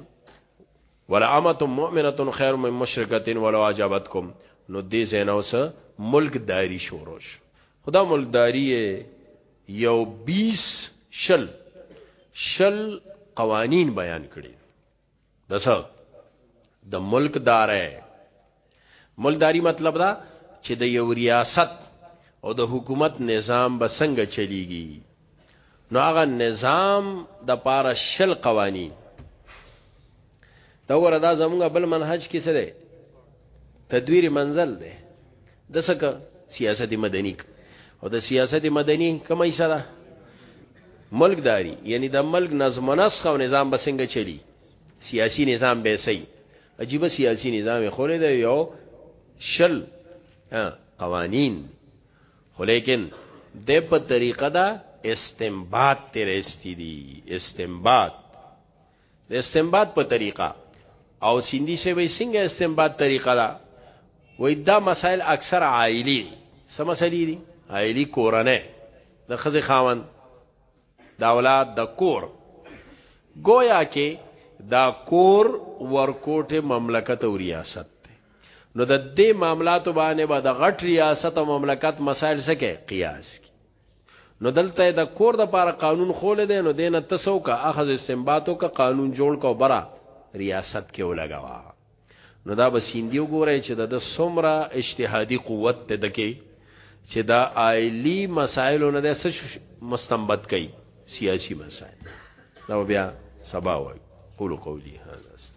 ولامة مؤمنة خیر من مشرکة ولو اعجبتکم نو دې ځای نه اوس ملک داری شروع شو خو دا ملک داری یو بیس شل شل قوانین بیان کړي د څه د ملک داره ملداری مطلب دا چې د یو ریاست او د حکومت نظام به څنګه چلیږي نو هغه نظام د پاره شل قوانین دا وردا زموږ بل منهج کې څه دی تدویر منزل دی د سک سیاست مدنی او د سیاست مدنی کومه سره ملکداری یعنی د ملک نظم نسخ او نظام بسنګ چلی سیاسی نظام به سي عجیب سیاسی نظام خورې دی یو شل قوانین خو لیکن د په طریقه دا استنباط تیر استی دی استنباط د استنباط په طریقه او سیندی سے وی څنګه استنباط طریقه دا وای دا مسائل اکثر عائلی سم مسئلی دی عائلی کورنه د خزه خاوند دا اولاد د کور گویا کې دا کور ورکوټه مملکت او ریاست نو د دې معاملاتو باندې به د غټ ریاست او مملکت مسائل سکه قیاس کی نو دلته د کور د پاره قانون خول دی نو دینه تسو کا اخذ استنباطو کا قانون جوړ کو برا ریاست کې ولګوا نو دا به سیندی وګورئ چې د سمرا اجتهادي قوت ته دکې چې دا عائلی مسائل نه د سش مستنبت کړي سیاسي مسائل دا بیا سبا وای قولو قولی هذا است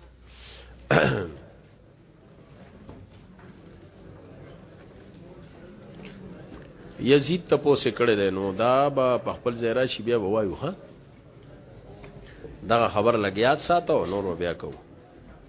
یزید ته پوسې کړې ده نو دا به په خپل ځای راشي بیا به وایو ها دغه خبر لګیات ساتو نور بیا کوو